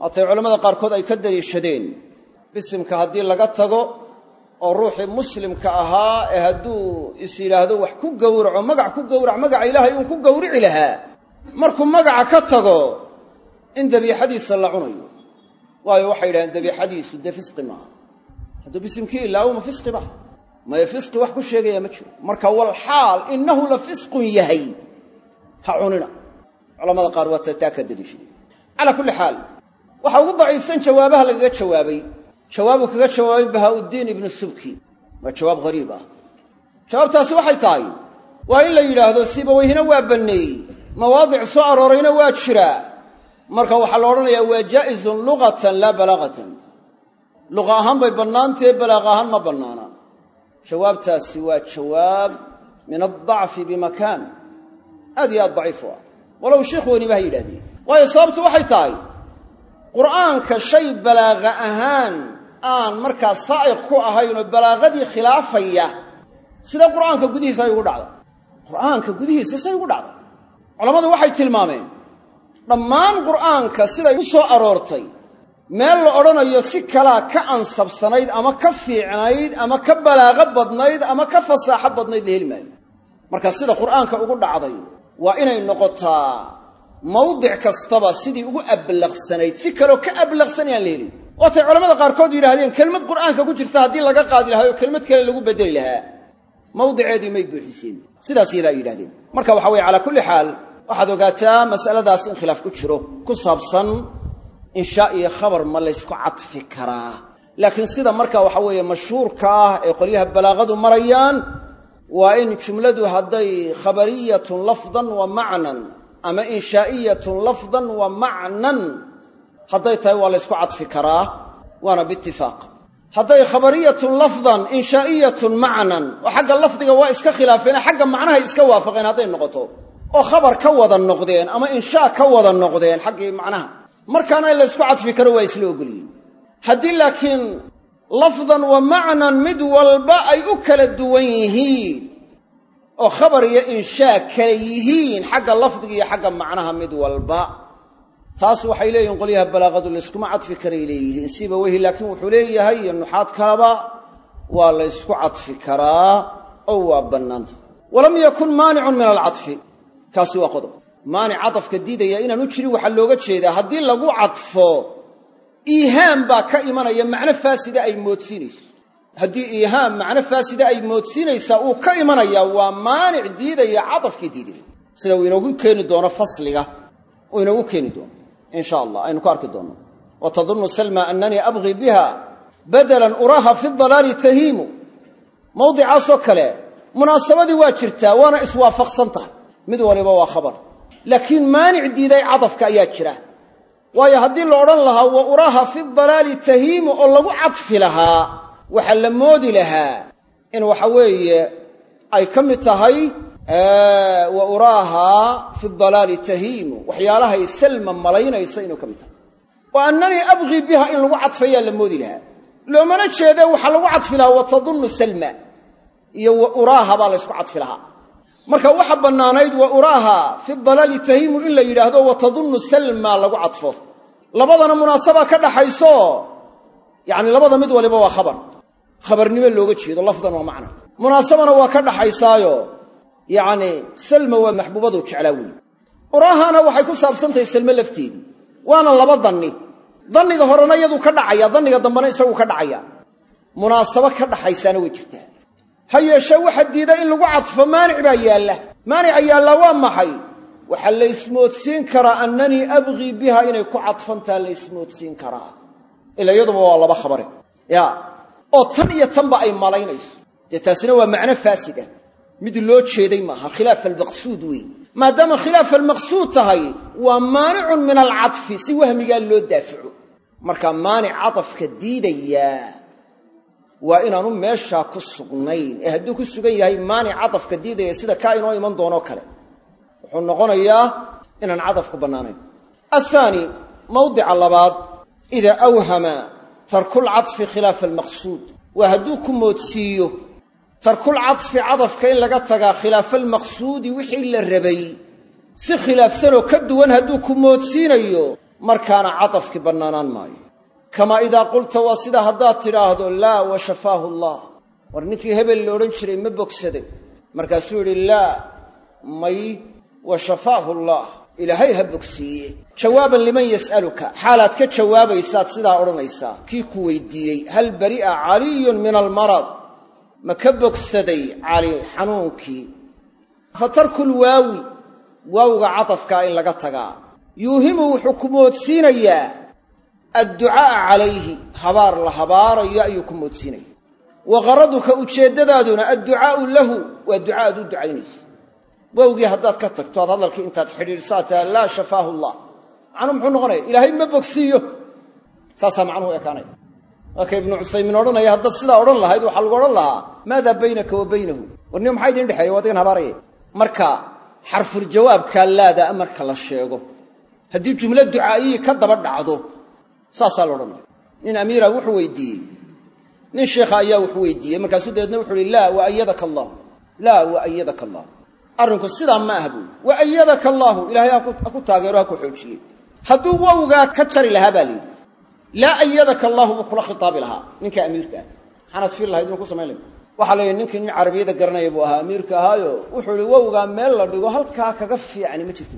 [SPEAKER 1] Waatay culamada qaarkood ay ka daliishadeen bisimka haddii laga tago oo ruuxii muslimka ahaa ee hadduu is yidhaahdo wax ku gowraco magac ku gowrac magaca ilaahay uun ku gowrici lahaa. Markuu magaca ka tago in dabiixadiisa la cunayo waayo waxay yidhahdeen dabiixadiisu dee fisqi maaha. Hadduu bisimkii ilaawuma fisqi maaha. Maya fisqi wax ku sheegaya ma jiro. Marka walxaal innahu la fisqun yahay. Ha cunina. Culamada qaar waa tataa calaa kulli xaal waxaa ugu daciifsan jawaabaha lagaga jawaabay. Jawaabuu kaga jawaabay bahaa-uddiin ibnu subki. Waa jawaab hariib ah. Jawaabtaasi waxay tahay waa in la yidhaahdo sibaweyhina waa banneeyey. Mawaadic soo aroorayna waa jiraa marka waxaa la odhanayaa waa jaa'izun luqatan laa balaaqatan luqa ahaan bay bannaantahe balaaq ahaan ma bannaana. Jawaabtaasi waa jawaab min addacfi bimakaan aad iyo aad daciif u ah. Walow sheikh weyniba ha yidhahdeen waayo sababtu waxay tahay qur'aanka shay balaaqa ahaan aan markaa saa'iq ku ahaynoo balaaqadii khilaafaya sida qur'aanka gudihiisa ay ugu dhacda qur'aanka gudihiisa say ugu dhacda culammadu waxay tilmaameen dhammaan qur'aanka siday u soo aroortay. Meel la odhanayo si kalaa ka ansabsanayd ama ka fiicnayd ama ka balaaqo badnayd ama ka fasaaxo badnayd la heli maayo. Marka sida qur'aanka ugu dhacday waa inay noqotaa mawdic kastaba sidii ugu ablaqsanayd si kaloo ka ablaqsan yaan la helin. Waatay culamada qaarkood yidhahdeen kelmad qur'aanka ku jirta haddii laga qaadi lahaa oo kelmad kale lagu bedeli lahaa. Mawdiceedii may buuxiseen sidaas iyadaa ay yidhahdeen marka waxa weye calaa kulli xaal waxaad ogaataa masaladaas in khilaaf ku jiro ku saabsan inshaa iyo khabar ma laysku cadfi karaa. Laakiin sida marka waxa weeye mashhuurka ah ee qolyaha balaaqadu marayaan waa in jumladu hadday khabariyatun lafdan wa macnan ama inshaa'iyatun lafdan wa macnan hadday tahay waa laysku cadfi karaa waana biitifaaq hadday khabariyatun lafdan inshaa'iyatun macnan oo xagga lafdiga waa iska khilaafeen xagga macnahay iska waafaqeen hadday noqoto oo khabar ka wada noqdeen ama inshaa ka wada noqdeen xaggii macnaha markaana in laysku cadfi karo waa isla ogolyihin haddii laakiin lafdan wa macnan mid walba ay u kala duwan yihiin oo khabar iyo inshaa kala yihiin xagga lafdiga iyo xagga macnaha mid walba taas waxay leeyihiin qolyaha balaaqadu layskuma cadfi karay leeyihiin. Siba wehi laakiin wuxuu leeyahay iyo nuxaad kalaba waa la ysku cadfi karaa oo waa bannaanta. Walam yakun maanicun min alcadfi kaasi waa qodob. Maanic cadafka diidaya inaanu jirin waxaa looga jeedaa haddii lagu cadfo iihaam baa ka imanaya macno faasida ay moodsiinayso. Haddii iihaam macno faasida ay moodsiinaysaa uu ka imanayaa waa maanic diidaya cadafkii diidaya. Sida uu inoogu keeni doono fasliga uu inoogu keeni doono in sha allah aynu ku arki doonno wa tadunnu salma annanii abgii biha badalan uraaha fi dalaali tahiimu. Mawdicaasoo kale munaasabadii waa jirtaa waana iswaafaqsan tahay mid waliba waa khabar. Laakiin maanic diiday cadafka ayaa jira. Waayo haddii la odhan lahaa wa uraaha fi dalaali tahiimu oo lagu cadfi lahaa waxaa la moodi lahaa in waxa weeye ay ka mid tahay wa uraaha fi dalaali tahiimu waxyaalahay salma malaynayso inuu ka mid tahay. Oo annanii abgii biha in lagu cadfayaa la moodi lahaa. Loomana jeedee waxaa lagu cadfi lahaa wa salma iyo wa uraaha baa la ysku cadfi lahaa marka waxa bannaanayd wa uraaha fi dalaali tahiimu in la yidhaahdo wa tadunnu salma lagu cadfo. Labadana munaasaba ka dhaxayso yacni labada mid waliba waa khabar. Khabarnimo looga jeedo lafdan waa macna. Munaasabana waa ka dhaxaysaayo yacni salma waa maxbuubadu jeclaa weyi uraahana waxay ku saabsantahay salme lafteedii waana laba danni. Danniga horena iyaduu ka dhacaya danniga dambena isagu ka dhacaya. Munaasabo ka dhaxaysaana way jirtaa ha yeeshee waxa diida in lagu cadfo maanic baa yaalla. Maanica yaallaa waa maxay? Waxaa la ismoodsiin karaa annanii abgii biha inay ku cadfantaa la ismoodsiin karaa. Ila iyaduba waa laba khabare. Ya oo tan iyo tanba ay malaynayso. Dee taasina waa macno faasid ah mid loo jeeday maaha khilaaf almaqsuud weeye maadaama khilaaf almaqsuud tahay waa maanicun min alcadfi si wahmigaa loo daafico. Marka maanic cadafka diidayaa waa inaanu meeshaa ku sugnayn. Ee hadduu ku sugan yahay maanic cadafka diidaya sida kaa inoo iman doonoo kale. Wuxuu noqonayaa inaan cadafku bannaanayn. Athaani mawdica labaad idaa awhama tarkulcadfi khilaafa almaqsuud. Waa hadduu ku moodsiiyo tarkulcadfi cadafka in laga tagaa khilaafa almaqsuudi wixii la rabay. Si khilaafsanoo ka duwan hadduu ku moodsiinayo markaana cadafki bannaanaan maayo kamaa idaa qulta waa sida haddaad tidhaahdo laa wa shafaahu allah. War ninkii hebel la odhan jiray ma bogsaday. Markaasuu yidhi laa may wa shafaahu allah. Ilaahay ha bogsiiye jawaaban liman yas'aluka. Xaalaad ka jawaabaysaad sidaa odhanaysaa. Kii ku weydiiyey hal bari'a caliyun min almarad? Ma ka bogsaday cali xanuunkii? Fa tarku lwaawi waawga cadafkaa in laga tagaa. Yuuhimu wuxuu ku moodsiinayaa adducaa'a calayhi habaar la habaarayo ayuu ku moodsiinaya. Wa qaraduka ujeeddadaaduna adducaa'u lahu waa duca aad u ducaynayso waawgii haddaad ka tagto aad hadalkii intaad xidhiidhsaa taa laa shafaahu allah macnuu muxuu noqonaya ilaahay ma bogsiiyo. Saasaa macnuhu ekaanaya. Waa ka ibnu cusaymiin odhanaya haddaad sidaa odhan lahayd waxaa lagu odhan lahaa maadaa baynaka wa baynahu? Warnima maxaa idin dhexeeya? Waa adigan habaaraya marka xarfuljawaabkaa laada marka la sheego. Haddii jumlo ducaa'iyii ka daba dhacdo saasaa la odhanaya. Nin amiira wuxuu weydiiyey. Nin sheikha ayaa wuxuu weydiiyey. Markaasuu dabeedna wuxu uhi laa wa ayadaka allahu. Laa wa ayadaka allah arrinku sidaa ma ah buui wa ayadaka allaahu ilaahay ha taageero ha ku xoojiyey. Hadduu wowgaa ka jari lahaa baa layidhi laa ayadaka allaahu buu kula khitaabi lahaa. Ninka amiirka ah. Maxaanaad fiir lahayd inuu ku samayn lahay waxaa la yidhi ninkii nin carabiyada garanaya buu ahaa. Amiirka ahaayo. Wuxuu ihi wowgaa meel la dhigo halkaa kaga fiicani ma jirto.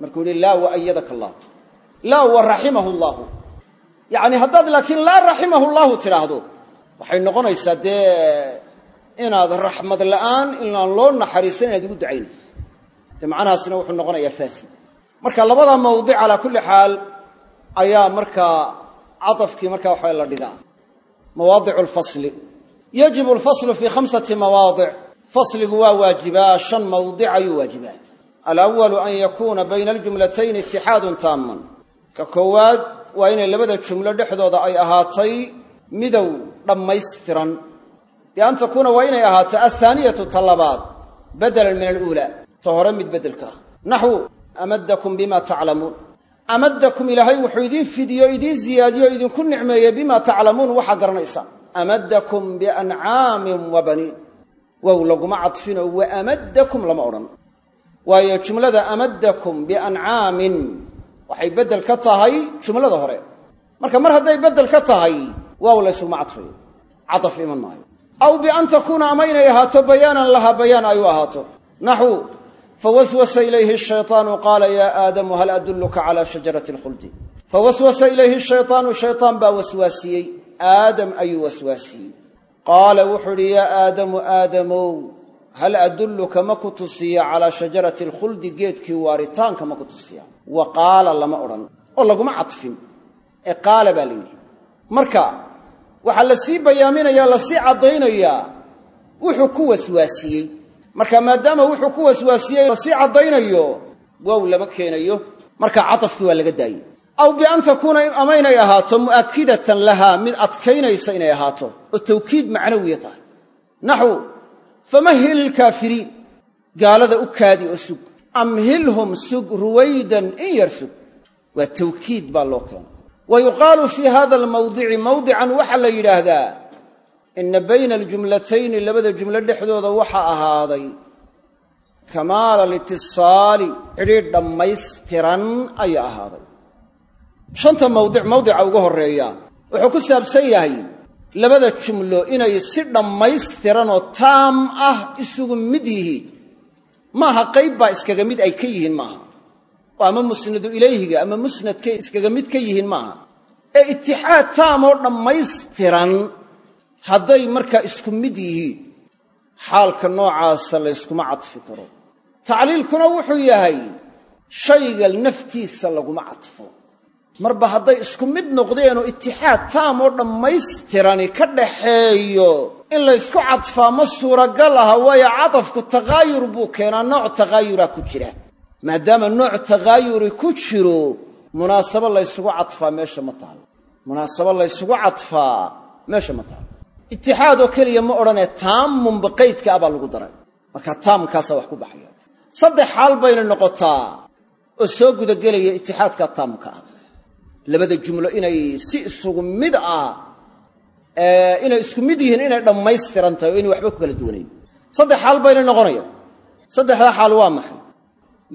[SPEAKER 1] Markuu yihi laa wa ayadaka allahu laa wa raximahu llaahu yacni haddaad laakiin laa raximahu llaahu tidhaahdo waxay noqonaysaa dee inaad raxmad la'aan inaan loo naxariisan inaad ugu ducaynayso dee macnahaasina wuxuu noqonayaa faasid. Marka labada mawdic calaa kulli xaal ayaa markaa cadafkii markaa waxaa la dhigaa mawaadicu lfasli yajibu alfaslu fii khamsati mawaadic. Fasligu waa waajibaa shan mawdic ayuu waajibaa. Alawalu an yakuuna bayna aljumlatayni itixaadun taamman ka koowaad waa inay labada jumlo dhexdooda ay ahaatay midow dhammaystiran. Bian takuuna waa inay ahaato athaaniyatu ta labaad badalan min aluulaa. Ta hore mid beddelka. Ah naxwu amadakum bima taclamuun amadakum ilaahay wuxuu idiin fidiyo idiin ziyaadiyo idinku nicmeeyey bima taclamuun waxaa garanaysaan amadakum biancaamin wa baniin. Wow laguma cadfino wa amadakum lama odhan. Waayo jumlada amadakum biancaamin waxay bedel ka tahay jumlada hore. Marka mar hadday beddel ka tahay waaw la ysulma cadfayo cadaf iman aw bian takuuna ama inay ahaato bayaanan lahaa bayaan ay u ahaato. Naxuu fawaswasa ilayhi shaytaanu qaala yaa aadamu hal adulluka calaa shajarati alkhuldi? Fawaswasa ilayhi shaytaanu shaytaan baa waswaasiyey. Aadam ayuu waswaasiyey. Qaala wuxuu idhi ya aadamu aadamow hal adulluka ma ku tusiya calaa shajarati alkhuldi geedkii waaritaanka ma ku wa qaala lama odhan oo laguma cadfin ee qaala baa la yidhi. Marka waxaa la sii bayaaminayaa la sii caddaynayaa wuxuu ku waswaasiyey. Marka maadaama wuxuu ku waswaasiyey la sii caddaynayo waaw lama keenayo. Marka cadafkii waa laga daayey. Aw bian takuuna ama inay ahaato mu'akidatan lahaa mid adkaynaysa inay ahaato oo tawkiid macnawiya tahay. Naxwu famahil gaalada u kaadi oo sug amhilhum sug ruwaydan in yar sug waa tawkiid baa loo keena wa yuqaalu fii hada almawdici mawdican waxaa la yidhaahdaa ina bayna aljumlatayni labada jumlo dhexdooda waxaa ahaaday kamaala alitisaali xidhiidh dhammaystiran ayaa ahaaday. Shanta mawdic mawdica uga horreeya wuxuu ku saabsan yahay labada jumlo inay si dhammaystiran taam ah isugu mid maaha qayb baa iskaga mid ay ka yihiin maaha. Oo ama musnadu ilayhiga ama musnadkay iskaga mid ka yihiin maaha. Ee itixaad taam oo dhammaystiran hadday markaa isku mid yihiin xaalka noocaasa layskuma cadfi karo. Tacliilkuna wuxuu yahay shayga naftiisa laguma cadfo. Marba hadday isku mid noqdeenoo itixaad taam oo dhammaystirani ka dhaxeeyo in laysku cadfaa ma suuragal aha waayo cadafku taqaayur buu keenaa nooc taqaayuraa ku jira. Maadaama nooc taqaayuri ku jiro munaasabo laysugu cadfaa meesha ma taalo munaasabo laysugu cadfaa meesha ma taalo itixaad oo keliya ma odhanee taammunba qaydka ah baa lagu daray. Marka taamkaasaa wax ku baxaya. Saddex xaal bayna noqotaa oo soo gudagelaya itixaadka taamka. Labada jumlo inay si isugu mid ah inay isku mid yihiin inay dhammaystiran tahay oo waxba ku kala duwanayn. Saddex xaal bayna noqonaya. Saddexdaa xaal waa maxay?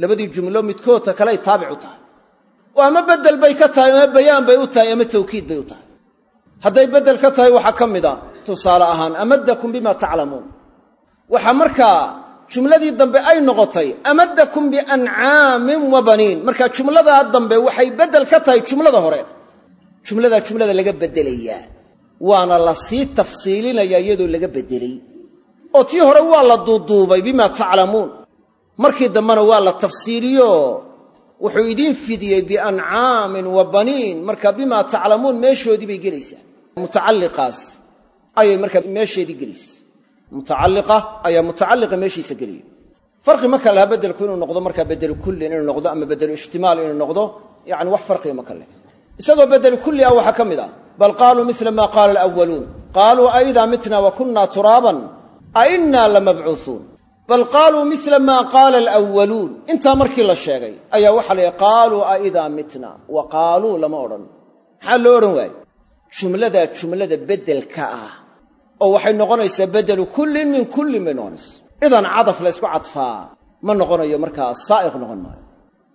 [SPEAKER 1] Labadii jumlo midkoodta kaley taabic u tahay. Oo ama beddel bay ka tahay ama bayaan bay u tahay ama tawkiid bay u tahay? Hadday beddel ka tahay waxaa ka mid a tusaale ahaan amadakum bima taclamuun. Waxaa markaa jumladii dambe ay noqotay amadakum biancaamin wa baniin. Marka jumladaa dambe waxay beddel ka tahay jumlada hore. Jumladaa jumlada laga beddelayaa waana la sii tafsiilinayaa iyadoo laga beddelay oo tii hore waa la duuduubay bima taclamuun markii dambena waa la tafsiiliyo wuxuu idiin fidiyey biancaamin wa baniin. Marka bima taclamuun meeshoodii bay gelaysaa. Mutacalliqaas ayay markaa meesheedii gelaysa. Mutacalliqa ayaa mutacalliqa meeshiisa gelaya farqi marka laha beddelku inuu noqdo markaa bedelu kullin inuu noqdo ama bedelu ijtimaal inuu noqdo yani wax farqiga maka leh isagoo bedelu kulli ah waxaa ka mid ah. Bal qaaluu mila ma qaala alawaluun qaaluu aidaa mitna wa kunna turaaban a innaa lamabcuuuun bal qaaluu mila maa qaala alwaluun intaa markii la sheegay ayaa waxaa la yidhi qaaluu aidaa mitna wa qaaluu lama odhan. Maxaa loo odhan waaye jumladaa jumlada beddelka ah oo waxay noqonaysaa bedelu kullin min kullin bay noqonaysa idan cadaf laysku cadfaa ma noqonayo markaa saa'iq noqon maayo.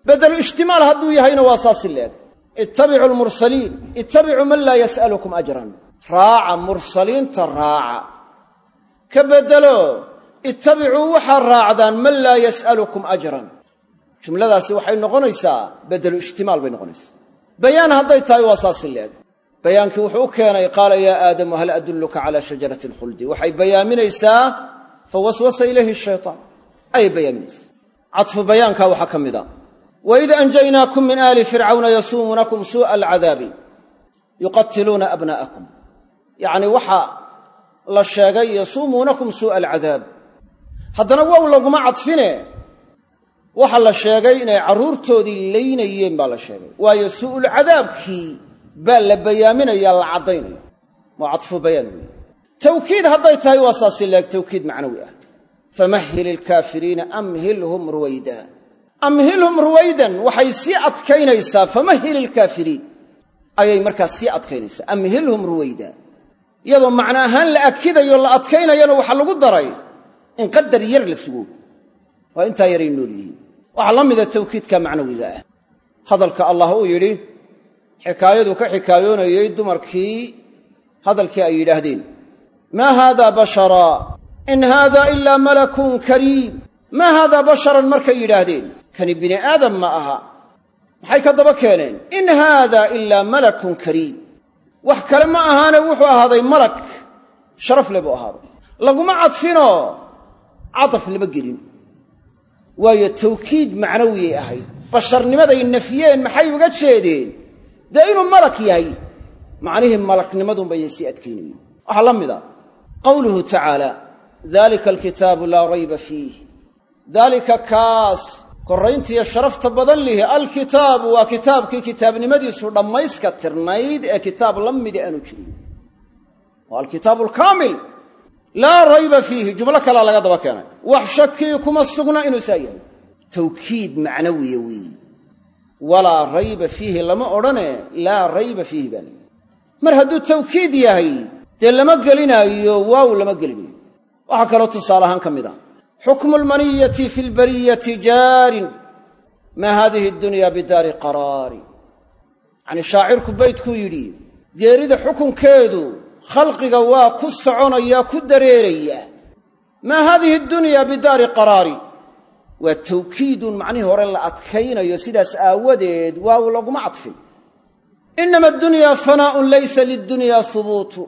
[SPEAKER 1] Bedelu ijtimaal hadduu yahayna waa saasi leeg ittabicuu lmursaliin ittabicuu man laa yas'alukum ajran. Raaca mursaliinta raaca. Ka beddelo ittabicuu waxaa raacdaan man laa yas'alukum ajran. Jumladaasi waxay noqonaysaa bedelu ijtimaal bay noqonaysaa. Bayaan hadday tahay waa saasi leeg. Bayaankii wuxuu u keenay qaala yaa aadamu hal adulluka cala shajarati alkhuldi waxay bayaaminaysaa fawaswasa ilayhi shaytaan. Ayay bayaaminaysaa. Cadfu bayaanka waxaa ka a waid anjaynaakum min aali fircawna yasuumunakum suu'a alcadaabi yuqatiluuna abnaa'akum yacnii waxa la sheegay yasuumuunakum suu'a alcadaab haddana wow laguma cadfine waxa la sheegay inay carruurtoodii laynayeen baa la sheegay waayo suu'ulcadaabkii baa la bayaaminaya la caddaynaya waa cadfu bayaan weeye tawkiid hadday tahay waa saasi leeg tawkiid macnawi ah famahil ilkaafiriina amhilhum ruwaydan waxay sii adkaynaysaa famahil ilkaafiriin ayay markaa sii adkaynaysaa amhilhum ruwayda. Iyadoo macno ahaan la akidayo la adkaynayana waxaa lagu daray in qadar yar la sugo. Waa intaa yaray nool yihiin. Waxaa la mida tawkiidka macnawiga ah. Hadalka allah uu yidhi xikaayadu ka xikaayoonayey dumarkii hadalkii ay yidhaahdeen. Maa haada bashara in haada ilaa malakun kariim. Maa haadaa basharan markay yidhaahdeen kani bini aadam ma aha. Maxay ka daba keeneen? In haada ilaa malakun kariim. Wax kale ma ahaane wuxuu ahaaday malak. Sharaf le buu ahaaday. Laguma cadfinoo cadaf lama gelin. Waayo tawkiid macnawiyay ahayd. Basharnimaday nafyeen maxay uga jeedeen? Dee inuu malak yahay? Macnihii malaknimadunbayay sii adkaynayeen waxaa la mida. Qowluhu tacaala dalika alkitaabu laa rayba fiih. Daalika kaas korrayntiiyo sharafta badan lihi alkitaabu waa kitaabkii kitaabnimadiisu dhammayska tirnayd ee kitaab la midi aanu jirin. Waa alkitaabu alkaamil laa rayba fiihi jumlo kalaa laga daba keenay. Wax shakii kuma sugna inuu saa yahay. Tawkiid macnawiya weeyi. Walaa rayba fiihi lama odhane laa rayba fiihi baa mar hadduu tawkiid yahay dee lama gelinaayo waaw lama gelinayo. Waxaa kaloo tusaale ahaan ka mid ah xukmu lmaniyati fi lbariyati jaarin maa haadihi addunya bidaari qaraari yacnii shaacirku baydkuu yidhi geerida xukunkeedu khalqiga waa ku soconaya ku dareeraya maa haadihi addunya bidaari qaraari waa tawkiidun macnihii hore la adkaynayo sidaas aawadeed waaw laguma cadfin inama addunyaa fanaa'un laysa liddunya hubuutu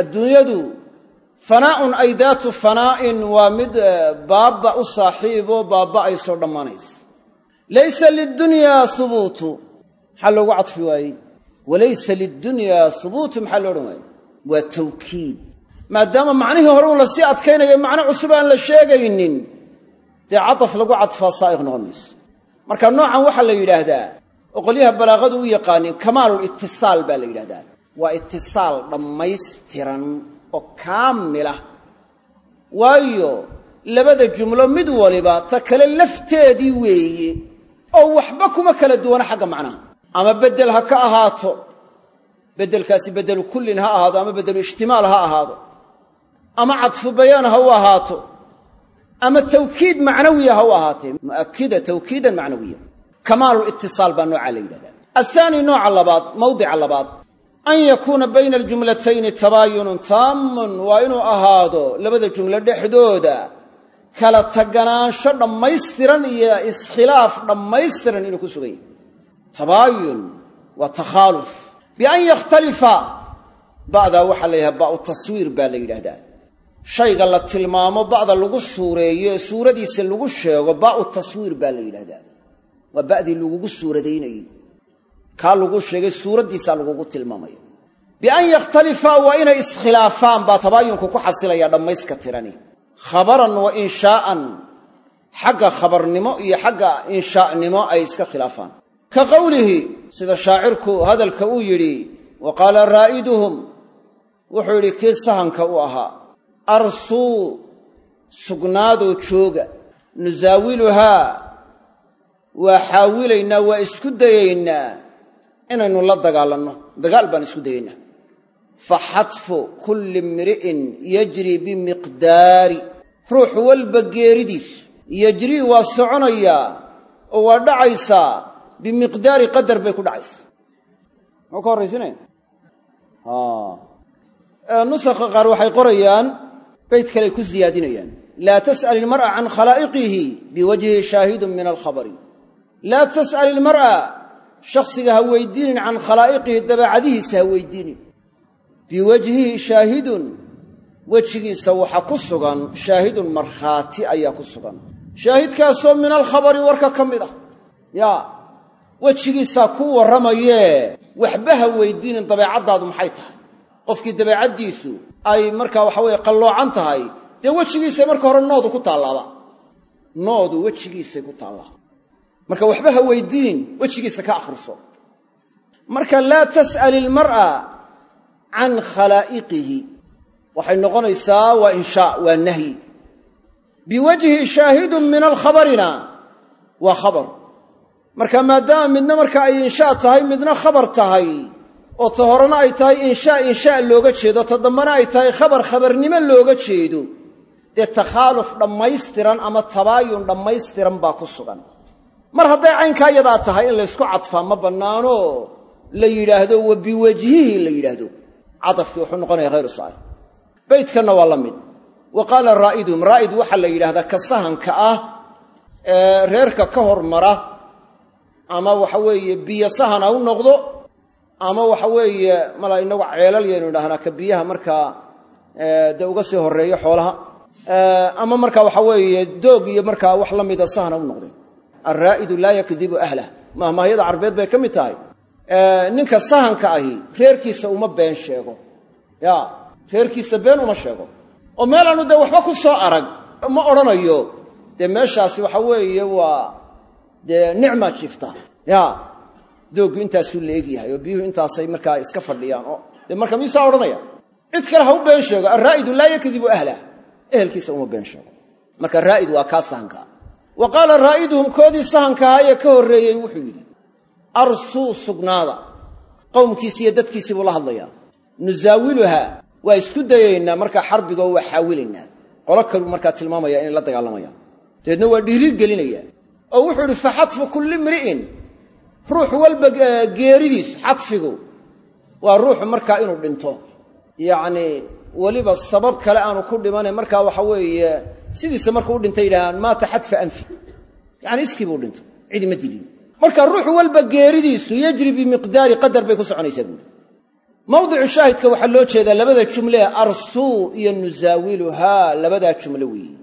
[SPEAKER 1] adduunyadu fanaa'un ay daatu fanaa'in waa mid baabba u saaxiibo baabba'aysoo dhammaanaysa laysa lidunyaa hubuutu maxaa loogu cadfi waayey? Walaysa lidunyaa hubuutu maxaa lo odhan waayey? Waa tawkiid. Maadaama macnihii hore un la sii adkaynayo macno cusub aan la sheegaynin dee cadaf lagu cadfaa saa'iq noqon mayso. Marka noocan waxaa la yidhaahdaa oo qolyaha balaaqadu u yaqaanin kamaalul itisaal baa la yidhahdaa waa itisaal dhammaystiran oo kaamila waayo labada jumlo mid waliba ta kale lafteedii weeye oo waxba kuma kala duwana xagga macnaha. Ama beddel ha ka ahaato. Beddelkaasi beddelu kullin ha ahaado ama beddelu ijtimaal ha ahaado. Ama cadfu bayaan ha u ahaato. Ama tawkiid macnawiya ha u ahaatee. Mu'akida tawkiidan macnawiya. Kamaalul itisaal baa noocaa la yidhahdaa. Athaani nooca labaad mawdica labaad an yakuuna bayna aljumlatayni tabaayunun taamun waa inuu ahaado labada jumlo dhexdooda kala taganaansho dhammaystiran iyo iskhilaaf dhammaystiran inuu ku sugan yahy tabaayun waa takhaaluf bian yakhtalifa ba'daa waxaa la yidhaha ba'u taswiir baa la yidhaahdaa shayga la tilmaamo ba'da lagu suureeyo ee suuradiisa lagu sheego ba'u taswiir baa la yidhahdaa waa ba'dii lagugu suuradaynayey kaa lagu sheegay suuraddiisaa lagugu tilmaamaya bian yakhtalifa waa inay iskhilaafaan baa tabaayunku ku xasilaya dhammayska tirani. Khabaran wa inshaa'an xagga khabarnimo iyo xagga inshaa'nimo ay iska khilaafaan. Ka qowlihi sida shaacirku hadalka uu yidhi wa qaala raa'iduhum wuxuu yidhi kii sahanka u ahaa arsuu sugnaadoo jooga nusaawiluhaa waa xaawilaynaa waa isku dayaynaa inaynu la dagaalanno. Dagaal baan isku dayaynaa fa xadfu kulli imri'in yajri bimiqdaari ruux walba geeridiisu yajrii waa soconayaa oo waa dhacaysaa bimiqdaari qadar bay ku dhacaysaa muxuu ka horraysinaya nusakha qaar waxay qorayaan bayd kaley ku siyaadinayaan laa tas'al ilmar'a can khalaa'iqihi biwajhi shaahidun min alkhabari. Laa tas'al ilmar'a shakhsiga ha weydiinin can khalaa'iqihi dabeecadihiisa ha weydiinin biwajhihi shaahidun wejigiisa waxa ku sugan shaahidun markhaati ayaa ku sugan. Shaahidkaasoo min alkhabari warka ka mid ah. Yaa wejigiisaa kuu warramayee waxba ha weydiinin dabeecaddaadu maxay tahay? Qofkii dabeecaddiisu ay markaa waxa weye qalloocan tahay dee wejigiisay marka hore noodu ku taallaaba noodu wejigiisay ku taallaa marka waxba ha weydiinin wejigiisa ka akhriso. Marka laa tas'al ilmar'a can khalaa'iqihi. Waxay noqonaysaa waa inshaa waa nahyi biwajhi shaahidun min alkhabarina waa khabar. Marka maadaama midna marka ay inshaa tahay midna khabar tahay oo ta horena ay tahay inshaa inshaa looga jeedo ta dambena ay tahay khabar khabarnimo looga jeedo. Dee takhaaluf dhammaystiran ama tabaayun dhammaystiran baa ku sugan mar hadday caynkaa yadaa tahay in laysku cadfaa ma bannaano. La yidhaahdo wa biwajhihi la yidhaahdo. Cadafkii wuxuu noqonaya hayru saa'ir beydkanna waa la mid. Wa qaala raa'idum raa'id waxaa la yidhahdaa ka sahanka ah ee reerka ka hormara ama waxa weeye biyo sahan ha noqdo ama waxa weeye mala inagu ceelal yaynu idhahnaa ka biyaha markaa dee uga sii horeeyo xoolaha ama marka waxa weeye doog iyo markaa wax la sahan ha u alraa'idu laa yakdibu ahlah mahmaahyada carbeed bay ka mid tahay ninka sahanka ahi reerkiisa uma been sheego ya reerkiisa been uma sheego oo meel aanu dee waxba ku soo arag ma odhanayo dee meeshaasi waxa weeye waa dee nicma jifta ya dooggu intaasuu la egyahay oo biyuhu intaasay markaa iska fadhiyaan oo dee marka miisaa odhanaya cid kale ha u been sheego alraa'idu laa yakdibu ahlah ehelkiisa uma been sheego marka raa'id waa kaa sahankaa wa qaala raa'iduhum koodii sahankahaa ee ka horreeyey wuxuu yidhi arsuu sugnaada. Qowmkiisi iyo dadkiisii buu la hadlayaa. Nusaawiluhaa waa isku dayaynaa markaa xarbigo waa xaawilaynaa. Qolo kaluu markaa tilmaamaya inay la dagaalamayaan. Dabeedna waa dhiiriir gelinaya oo wuxuu idhi fa xadfu kulli imri'in. Ruux walba geeridiis xadfigu waa ruuxu markaa inuu dhinto. Yacnii weliba sabab kale aanu ku dhimanayn markaa waxa weeye sidiisa markuu u dhintay yidhahaan maata xadfa anfi. Yacani iskii buu dhintay cidi ma dilin. Marka ruux walba geeridiisu yajri bimiqdaari qadar bay ku soconaysaa buuri mawdicu shaahidka waxaa loo jeedaa labada jumle arsuu iyo nusaawiluhaa labadaa jumlo weeye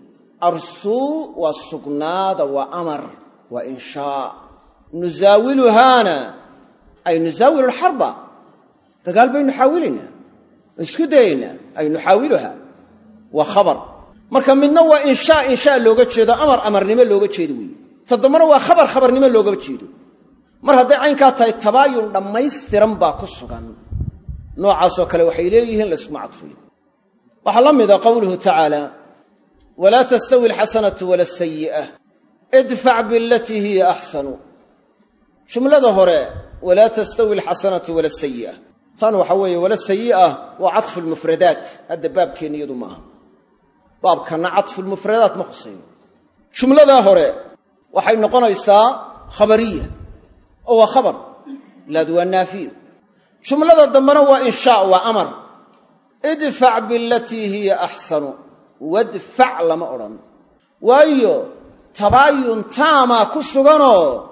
[SPEAKER 1] arsuu waa sugnaada waa amar waa inshaa. Nusaawiluhaana ay nusaawilu lxarba dagaal baynu xaawilaynaa isku dayaynaa ay nuxaawiluha waa khabar. Marka midna waa inshaa inshaa looga jeedo amar amarnimo looga jeedo weeye ta waa khabar khabarnimo loogama jeedo. Mar hadday caynkaa tahay tabaayun dhammaystiran baa ku sugan. Noocaasoo kale waxay leeyihiin layskuma cadfayo waxaa la mida qowluhu tacaala walaa tastawi alxasanatu wala asayi'a idfac bilatii hiya axsanu jumlada hore walaa tastawi alxasanatu wala asayi'a tan waxa weeye wala sayi'a waa cadfu lmufradaat hadda baabkeenna iyadu ma aha. Baabkanna cadfu lmufradaat ma khuseeyo jumladaa hore waxay noqonaysaa khabariya. Oo waa khabar. Laad waa naafiya. Jumlada dambena waa inshaa waa amar. Idfac bilatii hiya axsanu wadfac lama odhan. Waayo tabaayun taamaa ku suganoo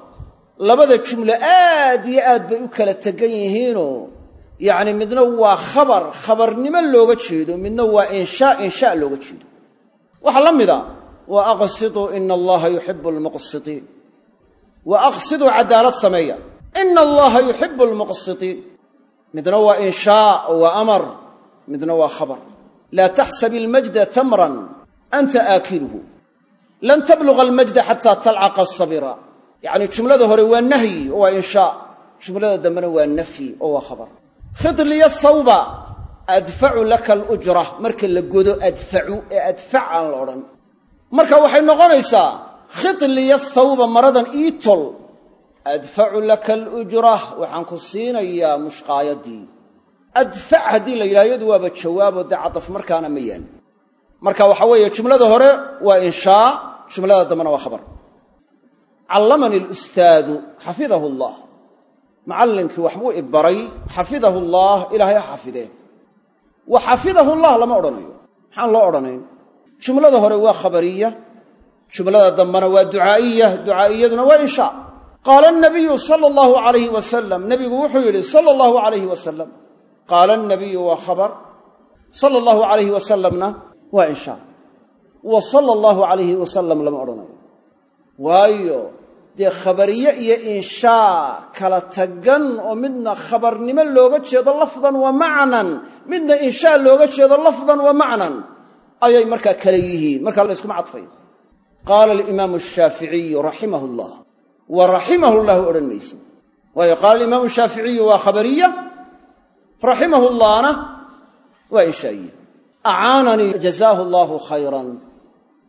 [SPEAKER 1] labada jumlo aad iyo aad bay u kala tegan yihiinoo yacni midna waa khabar khabarnimo looga jeedo midna waa inshaa inshaa looga jeedo. Waxaa la mida wa aqsiduu ina allaha yuxibu lmuqsitiin wa cadaalad sameeya. Ina allaha yuxibu lmuqsitiin midna waa inshaa waa amar midna waa khabar. Laa taxsab ilmajda tamran anta aakiluhu. Lan tabluga almajda xataa talcaqa asabira yacni jumlada hore waa nahyi oo waa inshaa jumlada dambena waa nafyi oo waa khabar khid liya thawba adfacu laka alujra. Marka la godo adfacu ee adfac aan marka waxay noqonaysaa khid liya thawba maradan ii tol. Adfacu laka alujra waxaan ku siinayaa mushqaayadii. Adfac haddii la yidhaha yadu waaba jawaabo dee cadaf markaana ma yaal marka waxa weeye jumlada hore waa inshaa jumlada dambena waa khabar. Callamani lustaadu xafidahu allah macallinkii waxbuu i baray xafidahu allah ilaahay ha xafidee wa xafidahu llah lama odhanayo. Maxaan loo odhanayn? Jumlada hore waa khabariya jumlada dambena waa ducaa'iya ducaa'iyaduna waa inshaa qaala nabiyu sala allahu alayhi wasalam nebigu wuxuu yidhi sala allahu alayhi wasalam qaala nabiyu waa khabar. Sala allahu alayhi wasalamna waa inshaa wa sala allahu alayhi wasalam lama odhanayo. Waayo dee khabariye iyo inshaa kala tagan oo midna khabarnimo looga jeedo lafdan wa macnan midna inshaa looga jeedo lafdan wa macnan ayay markaa kale yihiin. Markaa la yskuma cadfayo qaala alimaamu ashaaficiyu raximah llah wa raximahu llahu odhan maysid waayo qaala alimaamu shaaficiyu waa khabariya raximahu llahna waa inshaa'iya acaananii jazaahu allaahu khayran.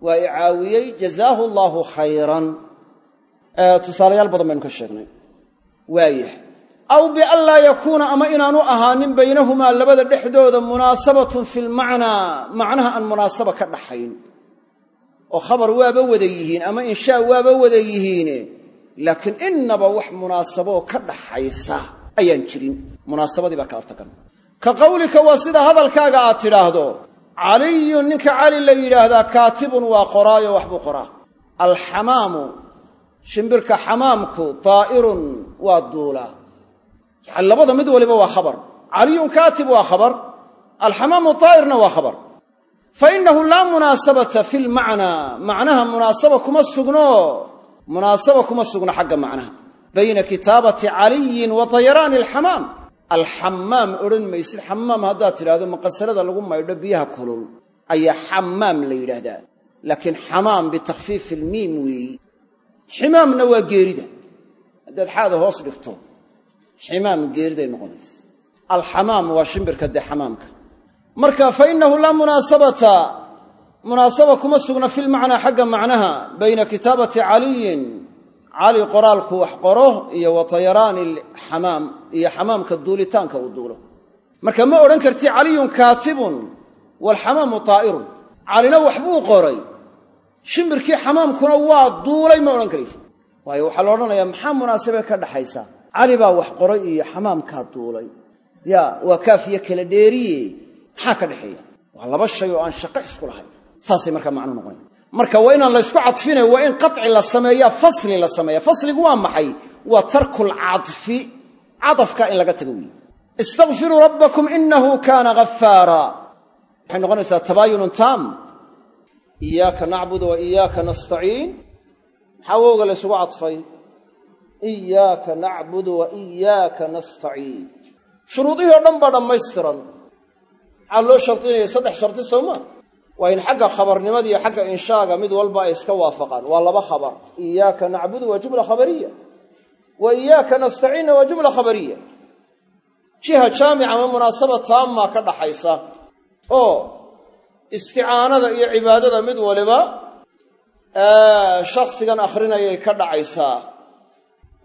[SPEAKER 1] Waa i caawiyey jazaahu allaahu khayran tusaalayaal badan baynu ka sheegnay. Waayah aw bian laa yakuuna ama inaanu ahaanin baynahumaa labada dhexdooda munaasabatun fi lmacnaa macnaha aan munaasaba ka dhaxayn. Oo khabar waaba wada yihiin ama inshaa waaba wada yihiine laakiin innaba wax munaasaboo ka dhaxaysa ayaan jirin. Munaasabadii baa kala tagan ka qawlika waa sida hadalkaaga aad tidhaahdo. Caliyun ninka cali la yidhaahdaa kaatibun waa qoraayo waxbuu qoraa. Alxamaamu shimbirka xamaamku daa'irun waa duulaa yani labada mid waliba waa khabar. Caliyun kaatib waa khabar. Alxamaamu daa'irna waa khabar. Fa innahu laa munaasabata fi lmacnaa macnaha munaasaba kuma sugno. Munaasaba kuma sugno xagga macnaha. Bayna kitaabati caliyin wa tayaraani alxamaam. Alxamaam odhan maysid xamaam haddaad tidhahdo maqasalada lagu maydho biyaha kulul. Ayaa xamaam la yidhaahdaa. Laakiin xamaam bitakfiifi ilmiim weeyi ximaamna waa geerida. Haddaad xaada hoos dhigto ximaam geeriday noqonaysa. Alxamaam waa shimbirka dee xamaamka. Marka fa innahu laa munaasabata. Munaasaba kuma sugna fi lmacnaa xagga macnaha bayna kitaabati caliyin. Cali qoraalku wax qoro iyo wa tayaraani alxamaam iyo xamaamka duulitaanka uu duulo. Marka ma odhan karti caliyun kaatibun waalxamaamu taa'irun. Calina waxbuu qoray shimbirkii xamaamkuna waa duulay ma odhan karaysa waayo waxaa la odhanayaa maxaa munaasabe ka dhaxaysa? Cali baa wax qoray iyo xamaamkaa duulay. Ya waa kaafiyo kala dheeriye. Maxaa ka dhexeeya waa laba shay oo aan shaqo isku lahayn saasay markaa macnuu noqonaya marka waa inaan laysku cadfinay waa in qaci la sameeya fasli la sameeya. Fasligu waa maxay? Waa tarkulcadfi cadafka in laga tago weeye. Istakfiruu rabbakum inahu kaana ghafaara waxay noqonaysaa tabaayunun taam iyaaka nacbud wa iyaaka nastaciin. Maxaa wowga la ysugu cadfay? Iyaaka nacbudu wa iyaaka nastaciin. Shuruudihii o dhan baa dhammaystiran. Maxaa loo shardinaya saddex shardi soo maa waa in xagga khabarnimada iyo xagga inshaaga mid walba ay iska waafaqaan. Waa laba khabar. Iyaaka nacbudu waa jumla khabariya. Wa iyaaka nastaciinna waa jumla khabariya. Jiha jaamica ama munaasaba taammaa ka dhaxaysa. Oo isticaanada iyo cibaadada mid waliba shakhsigan akhrinayay ka dhacaysaa.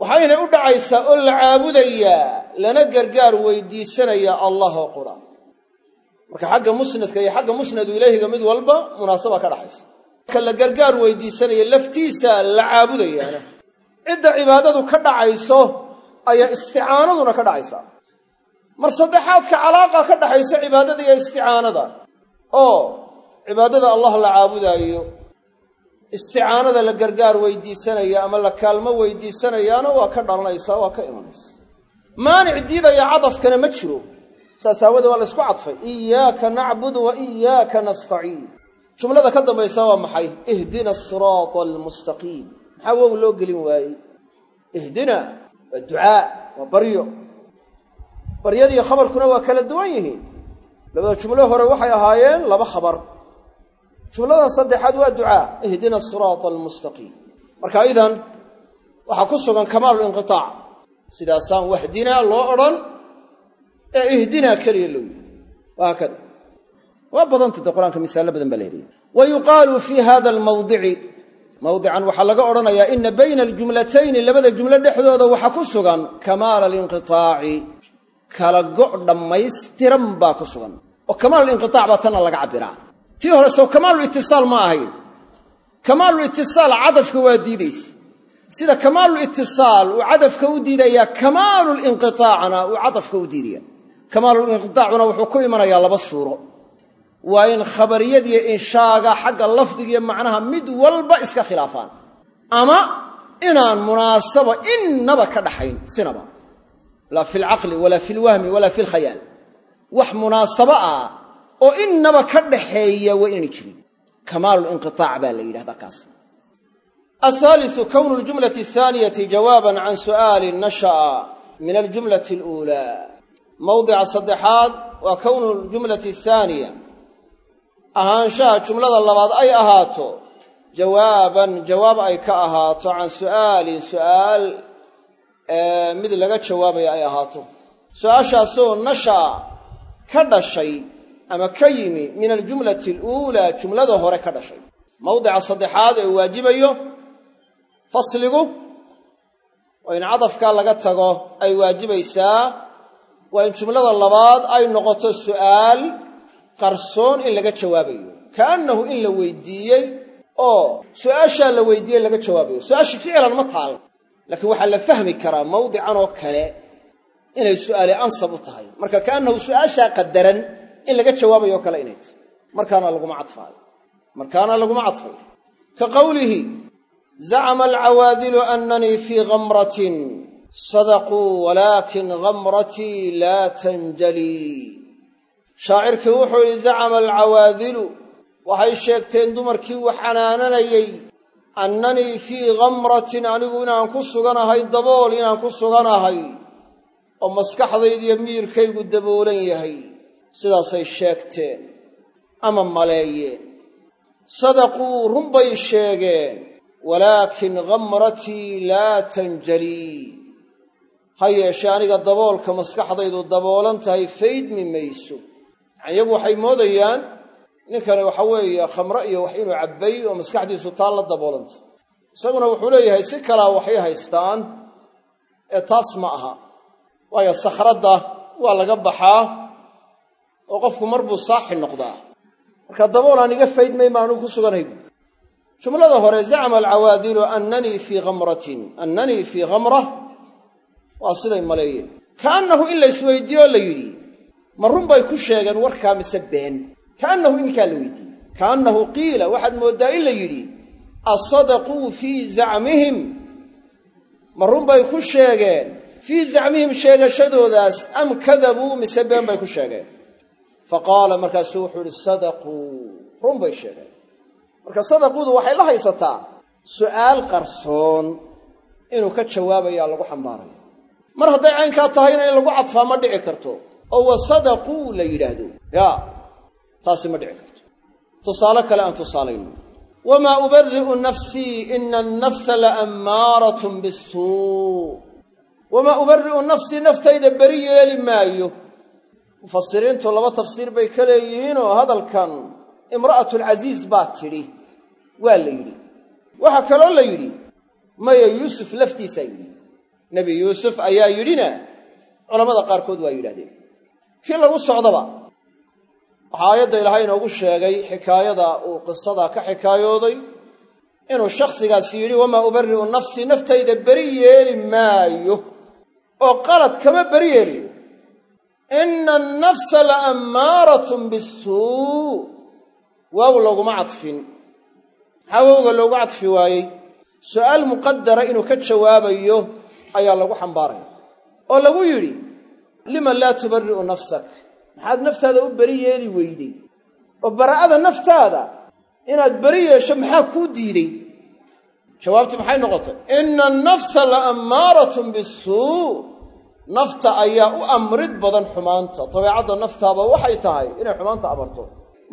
[SPEAKER 1] Waxaynay u dhacaysaa oo la caabudayaa lana gargaar weydiisanayaa allah oo qura marka xagga musnadka iyo xagga musnadu ilaahiga mid walba munaasaba ka dhaxaysa marka la gargaar weydiisanaya laftiisa la caabudayaana. Cidda cibaadadu ka dhacayso ayaa isticaanaduna ka dhacaysaa mar saddexaadka calaaqa ka dhaxaysa cibaadada iyo isticaanada oo cibaadada allah la caabudaayo isticaanada la gargaar weydiisanaya ama la kaalmo weydiisanayaana waa ka dhalanaysaa waa ka imanaysa. Maanic diidaya cadafkana ma jiro. Saas aawadee waa la ysku cadfay. Iyaaka nacbudu wa iyaaka nastaciin. Jumlada ka dambaysa waa maxay? Ihdina asiraata almustaqiim maxaa wow loo gelin waayey? Ihdina waa ducaa waa baryo. Baryadiiyo khabarkuna waa kala duwan yihiin labada jumlo hore waxay ahaayeen laba khabar. Jumladan saddexaad waa ducaa. Ihdina asiraata almustaqiim marka idan waxaa ku sugan kamaalulinqitaac sidaasaan wahdinaa loo odhan ee ihdinaa keliya loo yidhi. Wahaakada waa badanta dee qur'aanka misaallo badan baa la heliyay wa yuqaalu fii hada almawdici. Mawdican waxaa laga odhanayaa ina bayna aljumlatayni labada jumlo dhexdooda waxaa ku sugan kamaala alinqitaaci kala go' dhammaystiran baa ku sugan. Oo kamaalulinqitaac baa tanna laga cabbiraa tii hore sow kamaalulitisaal ma ahayn. Kamaalulitisaal cadafka waa diidaysa sida kamaalulitisaal uu cadafka u diidayaa kamaalulinqitaacna uu cadafka u diidaya kamaalulinqitaacuna wuxuu ku imanayaa laba suuro. Waa in khabariyadiyo inshaaga xagga lafdigiiyo macnaha mid walba iska khilaafaan. Ama inaan munaasaba innaba ka dhaxayn sinaba laa fi lcaqli walaa fi lwahmi walaa fi lkhayaal wax munaasabo ah oo innaba ka dhaxeeya waa inayna jirin. Kamaalulinqitaac baa la yidhahdaa kaas. Ahaalisu kownu ljumlati ahaaniyati jawaaban can su'aalin nasha'a min aljumlati aluulaa. Mawdica saddexaad waa kownu ljumlati ahaaniya ahaanshaha jumlada labaad ay ahaato jawaaban jawaab ay ka ahaato can su'aalin su'aal mid laga jawaabaya ay ahaato. Su'aashaasoo nasha'a ka dhashay ama ka yimi min aljumlati aluulaa jumlada hore ka dhashay. Mawdica saddexaad ee waajibayo fasligu oo in cadafkaa laga tago ay waajibaysaa waa in jumlada labaad ay noqoto su'aal qarsoon in laga jawaabayo. Kaannahu in la weydiiyey oo su'aashaa la weydiiyey laga jawaabayo. Su'aasha ficlan ma taal laakiin waxaa la fahmi karaa mawdican oo kale inay su'aali ansab u tahay. Marka kaannahu su'aashaa qadaran in laga jawaabayo kale inay tahay. Markaana laguma cadfaayo. Markaana laguma cadfayo ka qowlihi zacma alcawaadilu annanii fii gamratin sadaquu walaakin gamratii laa tanjalii shaacirkii wuxuu yidhi zacama alcawaadilu waxay sheegteen dumarkii uu xanaananayey annanii fii gamratin anigu inaan ku suganahay dabool inaan ku suganahay oo maskaxdaydiyo miyirkaygu daboolan yahay sidaasay sheegteen ama maleeyeen. Sadaquu runbay sheegeen walaakin gamratii laa tanjalii. Ha yeeshee aniga daboolka maskaxdaydu daboolan tahay faydmi mayso. Iyagu waxay moodayaan ninkani waxa weeye khamre iyo wax inuu cabbay oo maskaxdiisu taan la daboolantay isaguna wuxuu leeyahay si kalaa waxay haystaan? Ee taas ma aha. Waayo sakhradda waa laga baxaa oo qofku mar buu saaxi noqdaa. Marka dabool aan iga faydmay maanu ku suganhay bu jumlada hore zacma alcawaadilu annanii fii gamratin annanii fii gamra waa siday maleeyeen. Kaannahu in la isweydiiyo la yidhi ma run bay ku sheegeen warkaa mise been kaannahu iminkaa la weydiiyey. Kaannahu qiila waxaad mooddaa in la yidhi asadaquu fii zacmihim. Ma run bay ku sheegeen fii zacmihim sheegashadoodaas am kadabuu mise been bay ku sheegeen. Fa qaala markaasuu wuxuu ihi sadaquu run bay sheegeen. Marka sadaquudu waxay la haysataa su'aal qarsoon inuu ka jawaabayaa lagu xambaaraya mar hadday caynkaa tahayna in lagu cadfaa ma dhici karto. Oo wa sadaquu la yidhaahdo. Yaa taasi ma dhici karto. Tusaale kale aan tusaalayno wamaa ubari'u nafsii ina annafsa la ammaaratun bisuu wamaa ubari'u nafsii naftayda beri yeeli maayo. Mufasiriintu laba tafsiir bay ka leeyihiinoo hadalkan imra'atulcasiis baa tidhi. Waa la yidhi. Waxaa kaloo la yidhi maya yuusuf laftiisaa yidhi. Nebi yuusuf ayaa yidhina culammada qaarkood waa yidhahdeen kii lagu socdaba waxaa aayadda ilaahay inoogu sheegay xikaayada uu qisada ka xikaayooday inuu shakhsigaasi yidhi wamaa ubari'u nafsii naftayda beri yeeli maayo. Oo qalad kama beri yeeliyo ina annafsa la ammaaratun bisuu waaw looguma cadfin. Maxaa wowga loogu cadfi waayey? Su'aal muqadara inuu ka jawaabayo ayaa lagu xambaaraya. Oo lagu yidhi lima laa tubari'u nafsak maxaad naftaada u beri yeeli weyday oo bara'ada naftaada inaad beri yeesho maxaa kuu diiday? Jawaabtii maxay noqotay? Ina annafsa la ammaaratun bisuu nafta ayaa u amrid badan xumaanta. Dabeecadda naftaaba waxay tahay inay xumaanta amarto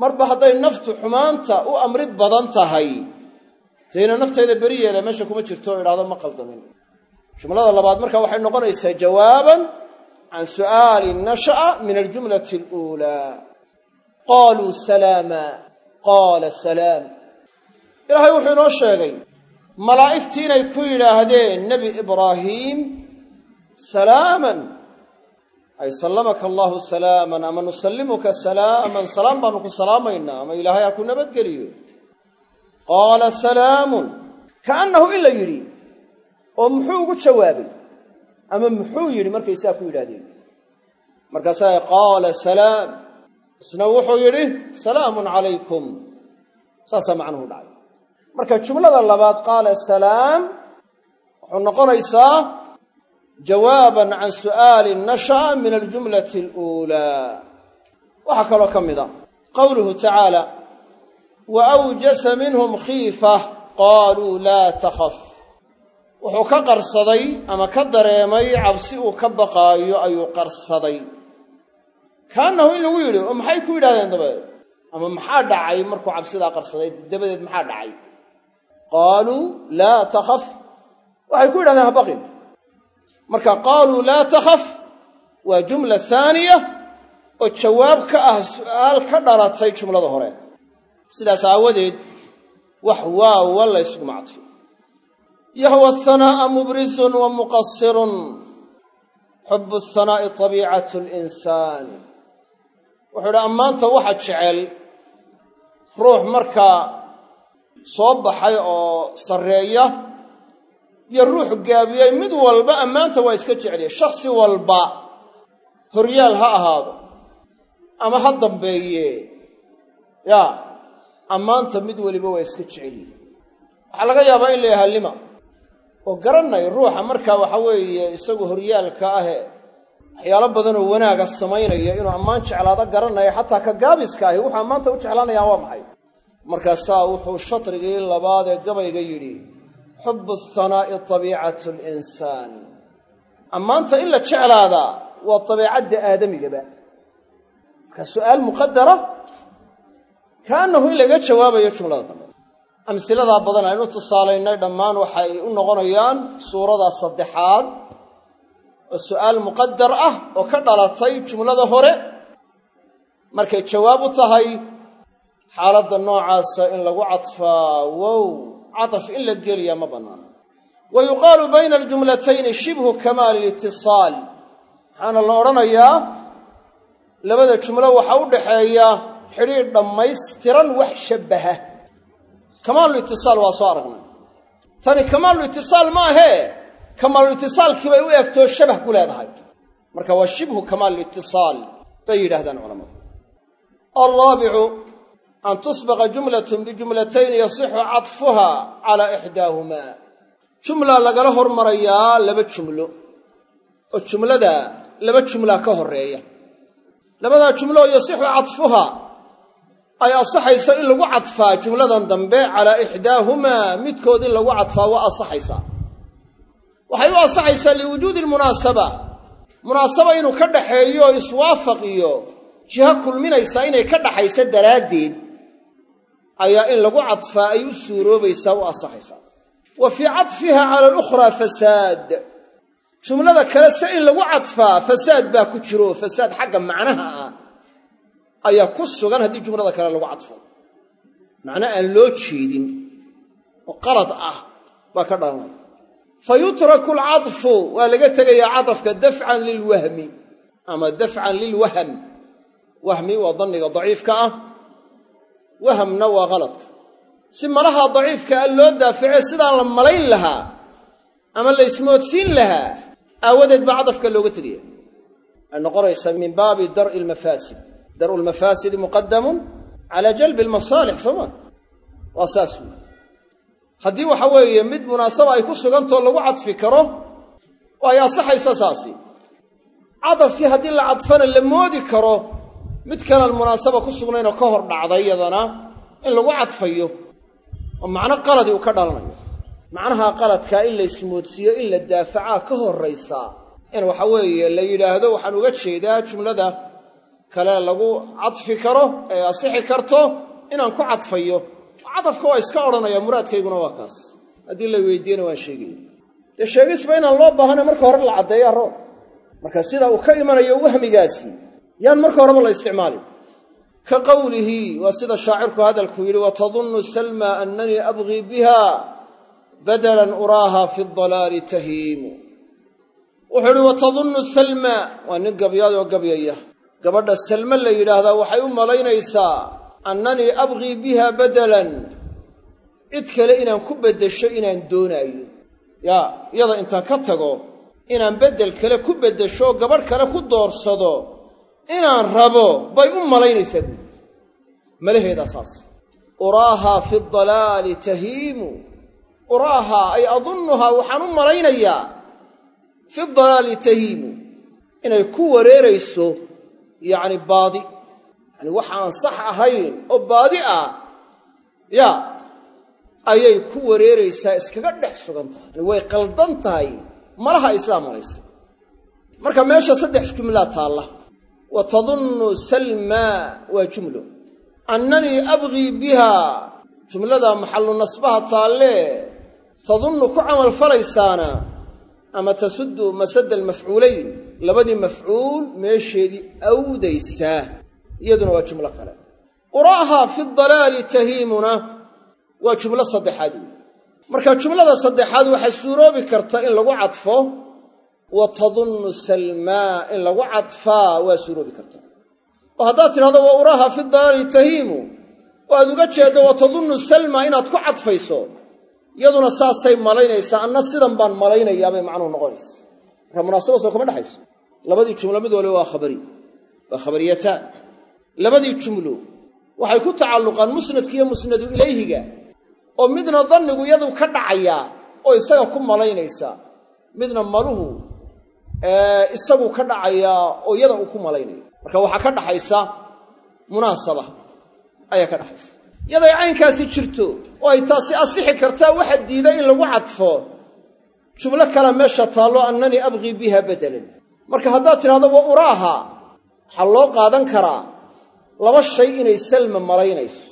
[SPEAKER 1] marba hadday naftu xumaanta u amrid badan tahay dayna naftayda beri yeela meesha kuma jirto o idhahdo ma qaldamin jumlada labaad marka waxay noqonaysaa jawaaban can su'aali nasha'a min aljumlati aluulaa qaaluu salaama qaala salaam ilaahay wuxuu inoo sheegay malaa'igtii inay ku yidhaahdeen nebi ibraahiim salaaman ay sallamaka allaahu salaaman ama nusallimuka salaaman salaam baanu ku salaamaynaa ama ilaahay ha ku nabadgeliyo qaala salaamun kaannahu in la yidhi oo muxuu ugu jawaabay ama muxuu yidhi markay saa ku yidhahdeen markaasaa qaala salaam. Isna wuxuu yidhi salaamun calaykum. Saasaa macnuhu dhacay. Marka jumlada labaad qaala salaam wuxuu noqonaysaa jawaaban can su'aali nasha'a min aljumlati aluulaa. Waxaa kaloo ka mid a. Qowluhu tacaala wa awjasa minhum khiifa qaaluu laa takhaf wuxuu ka qarsaday ama ka dareemay cabsi uu ka baqaayo ayuu qarsaday. Kaannahu in lagu yidhi oo maxay ku yidhahdeen dabadeed ama maxaa dhacay? Markuu cabsidaa qarsaday dabadeed maxaa dhacay? Qaaluu laa takhaf. Waxay ku yidhahdeen habaqin marka qaaluu laa takhaf. Waa jumla haaniya oo jawaab ka ah su'aal ka dhalatay jumlada hore. Sidaas aawadeed wax waawa la ysuguma cadfin yahwa ahanaa'a mubrisun wa muqasirun xubu ahanaa'i tabiicatu linsaani wuxuu idhi ammaanta waxa jecel ruux markaa soo baxay oo sarreeya iyo ruux gaabiyey mid walba ammaanta waa iska jeceliya shakhsi walba horyaal ha ahaado ama ha dambeeye yaa ammaanta mid weliba waa iska jeceliye waxaa laga yaabaa in la yahaa lima oo garanay ruuxa markaa waxa weeye isagu horyaalka ahe waxyaalo badanoo wanaaga samaynaya inuu ammaan jeclaado garanaya xataa ka gaabiska ahi wuxuu ammaanta u jeclaanayaan waa maxay? Markaasaa wuxuu shatrigii labaad ee gabayga yidhi xubu ahanaa'i tabiicatu linsaani. Ammaanta in la jeclaadaa waa dabeicadda aadamigaba. Marka su'aal muqadara kaannahu in laga jawaabayo jumlada. dambe amsiladaa badan aynu tusaalaynay dhammaan waxay u noqonayaan suurada saddexaad oo su'aal muqadar ah oo ka dhalatay jumlada hore. Markay jawaab u tahay xaaladda noocaasa in lagu cadfaa wow cataf in la geliya ma bannaana. Wa yuqaalu bayna aljumlatayni shibhu kamaali litisaal waxaana la odhanayaa labada jumlo waxaa u dhaxeeya xidhiidh dhammaystiran wax shabbaha kamaalu itisaal waa soo aragnay. Tani kamaalu itisaal ma ahee kamaalu itisaalkii bay u egtoo shabah ku leedahay. Marka waa shibhu kamaalu itisaal bay yidhahdaan culamadu alraabicu an tusbaqa jumlatun bijumlatayni yasixu cadfuha calaa ixdaahumaa jumla lagala hormarayaa laba jumlo oo jumlada laba jumlaa ka horreeya labadaa jumlo yasixu cadfuha ay asaxayso in lagu cadfaa jumladan dambe calaa ixdaahumaa midkood in lagu cadfaa waa asaxaysaa waxay u asaxaysaa liwujuudi lmunaasaba munaasaba inuu ka dhaxeeyo iswaafaq iyo jiho kulminaysaa inay ka dhaxaysa daraaddeed ayaa in lagu cadfaa ay u suuroobaysaa u asaxaysaa wa fii cadfiha cala alukhraa fasaad. Jumlada kale se in lagu cadfaa fasaad baa ku jiro fasaad xagga macnaha ah ayaa ku sugan haddii jumlada kale lagu cadfo. Macno aan loo jeedin oo qalad ah baa ka dhalanaya fa yutraku alcadfu waa laga tegayaa cadafka dafcan lilwahmi. Ama dafcan lilwahm. Wahmi waa danniga daciifka ah. Wahamna waa qaladka si malaha daciifka a loo daaficee sidaan la malayn lahaa ama la ismoodsiin lahaa aawadeed baa cadafka looga tegaya waxay noqonaysaa min baabi dar'i lmafaasid dar'u lmafaasidi muqadamun calaa jalbi almasaalix soo ma? Waa saas wey haddii waxa weeye mid munaasaba ay ku sugantao lagu cadfi karo oo ay asaxaysa saasi. Cadafkii haddii la cadfana la moodi karo mid kalaan munaasaba ku sugnaynoo ka hor dhacday yadana in lagu cadfayo. Oo macno qaladii uu ka dhalanayo. Macnaha qaladkaa in la ismoodsiiyo in la daafacaa ka horraysaa. In waxa weeye la yidhaahdo waxaan uga jeedaa jumlada kale lagu cadfi karo ee asixi karto inaan ku cadfayo. Cadafka waa iska odhanaya muraadkayguna waa kaas. Haddii la weydiiyena waan sheegaya dee sheegisba inaan loo baahana marka hore la caddeeyaa roob. Marka sida uu ka imanayo wahmigaasi yaan marka horeba la isticmaalin. Ka qowlihi waa sida shaacirku hadalku yidhi watadunnu salma annanii abgii biha badalan uraaha fi dalaali tahiimu. Wuxuu ihi watadunnu salma. Waa nin gabyaadoo gabyaya gabadha salme la yidhaahdaa waxay u malaynaysaa annanii abgii biha badalan. Cid kale inaan ku beddesho inaan doonaayo. Yaa iyada intaan ka tago inaan beddel kale ku beddesho gabadh kale ku doorsado inaan rabo bay u malaynaysaa buuri malaheedaa saas. Uraahaa fi dalaali tahiimu. Uraahaa ay adunnuhaa waxaan u malaynayaa. Fi dalaali tahiimu. Inay ku wareerayso yacni baadi. Yacni waxaan sax ahayn oo baadi ah. Yaa ayay ku wareeraysaa iskaga dhex sugan tahay. Yani way qaldan tahay. Malaha islaam malaysa marka meesha saddex jumlaa taalla. Wa tadunnu salmaa waa jumlo. Annanii abgii biha. Jumlada maxallu nasbaha taalle. Tadunnu ku camal falaysaana. Ama tasuddu masada almafcuulayn labadii mafcuul meesheedii awdaysaa iyaduna waa jumlo kale. Uraaha fi dalaali tahiimuna waa jumlo saddexaad weeye. Marka jumlada saddexaad waxaa suuroobi karta in lagu cadfo wa tadunnu salmaa in lagu cadfaa waa suuroobi kartaa. Oo haddaad tidhahdo wa uraaha fi dalaali tahiimu oo aad uga jeeddo wa tadunnu salma inaad ku cadfayso iyaduna saasay malaynaysaa anna sidan baan malaynayaabay macnuhu noqonaysa marka munaasaba soo kama dhexayso labadii jumlo mid waliba waa khabari waa khabariyataan labadii jumlo waxay ku tacalluqaan musnadkiiyo musnadu ilayhiga oo midna dannigu iyadu ka dhacayaa oo isaga ku malaynaysaa midna maluhu isagu ka dhacayaa oo iyada uu ku malaynaya marka waxaa ka dhaxaysa munaasaba ayaa ka dhaxaysa. Yaday caynkaasi jirto oo ay taasi asixi kartaa waxa diiday in lagu cadfo jumlo kale meesha taallo annanii abqii biha bedelan marka haddaad tidhahdo wa uraaha waxaa loo qaadan karaa laba shay inay salma malaynayso.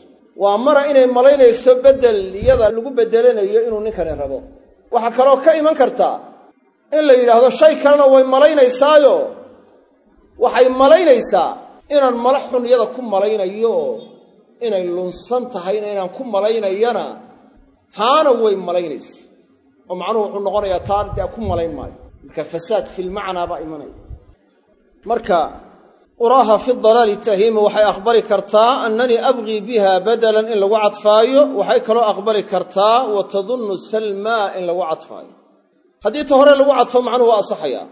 [SPEAKER 1] Waa mara inay malaynayso beddel iyada lagu beddelanayo inuu ninkani rabo. Waxaa kaloo ka iman kartaa in la yidhaahdo shay kalena way malaynaysaayo waxay malaynaysaa inaan mala xun iyada ku malaynayo inay lunsan tahayna inaan ku malaynayana taana way malaynaysa. Oo macnuhu wuxuu noqonayaa taan dee ku malayn maayo marka fasaad filmacnaa baa imanaya. Marka uraaha fi dalaali tahiimu waxay aqbali kartaa annanii abqii biha badalan in lagu cadfaayo waxay kaloo aqbali kartaa wa tadunnu salmaa in lagu cadfaayo. Haddii ta hore lagu cadfo macnuhu waa asaxayaa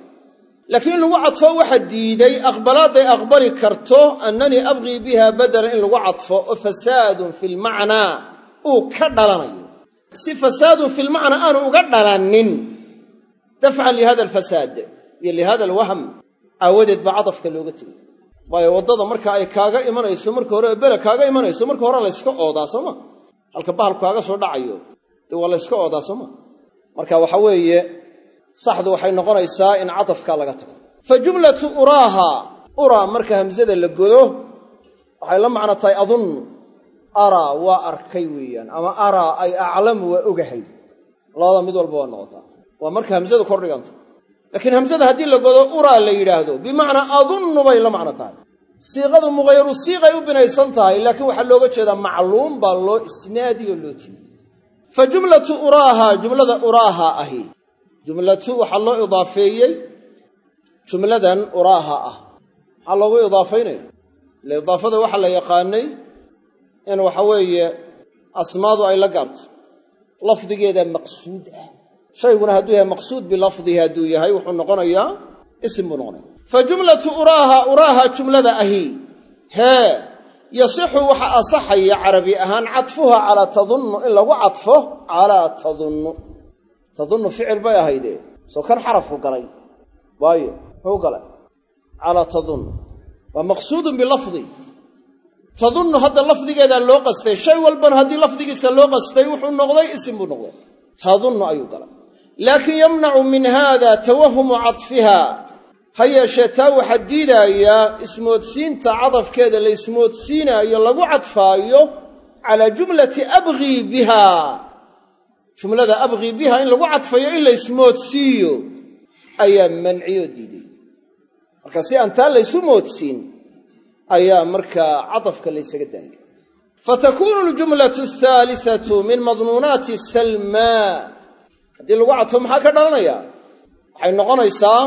[SPEAKER 1] laakiin in lagu cadfo waxa diiday aqbalaadday aqbali karto annanii abqii biha badalan in lagu cadfo oo fasaadun filmacnaa uu ka dhalanayo. Si fasaadun filmacnaa aanu uga dhalanin dafcan lihada alfasaad iyo lihada alwahm aawadeed baa cadafka looga tegay waayo waddada marka ay kaaga imanayso marka hore bele kaaga imanayso marka hore layska oodaa sooma halka bahalku kaaga soo dhacayo dee waa layska oodaa sooma marka waxa weeye saxdu waxay noqonaysaa in cadafkaa laga tago fa jumlatu uraaha uraa marka hamsada la godo waxay la macno tahay adunnu araa waa arkay weeyaan ama araa ay aclamu waa ogahay labada mid walba waa noqotaa waa marka hamsadu kor dhiganta laakiin hamsada haddii la godo uraa la yidhaahdo. Bimacnaa adunnu bay la macno tahay. Siiqadu mughayru siiqay u binaysan tahay laakiin waxaa looga jeedaa macluum baa loo isnaadiyoo loo tiidiy fa jumlatu uraaha jumlada uraaha ahi. Jumlatu waxaa loo idaafeeyey jumladan uraaha ah. Maxaa loogu idaafaynaya ile idaafada waxaa la yaqaanay in waxa weeye asmaadu ay la gaarto. Lafdigeeda maqsuud ah shayguna hadduu yahay maqsuud bilafdihi hadduu yahay wuxuu noqonayaa isim buu noqonaya fa jumlatu uraaha uraaha jumlada ahi hee yasixu waxa asaxaya carabi ahaan cadfuha calaa tadunnu in lagu cadfo calaa tadunnu. Tadunnu ficil bay ahayde soo kan xarafku galay. Waayo muxuu galay. Calaa tadunnu. Waa maqsuudun bilafdi. Tadunnu hadda lafdigeedaa loo qastay shay walbana haddii lafdigiisa loo qastay wuxuu noqday isim buu noqday. Tadunnu ayuu galay laakiin yamnacu min haada tawahumu cadfiha. Ha yeeshee taa waxaa diidaayaa ismoodsiinta cadafkeeda la ismoodsiinaayo lagu cadfaayo calaa jumlati abgii biha. Jumlada abqii biha in lagu cadfayo in la ismoodsiiyo ayaa manciyoo diiday marka si aan taa laysu moodsiin ayaa markaa cadafka laysaga daayay. Fatakuunu aljumlatu ahaalisatu min madnuunaati salmaa haddii lagu cadfo maxaa ka dhalanaya? Waxay noqonaysaa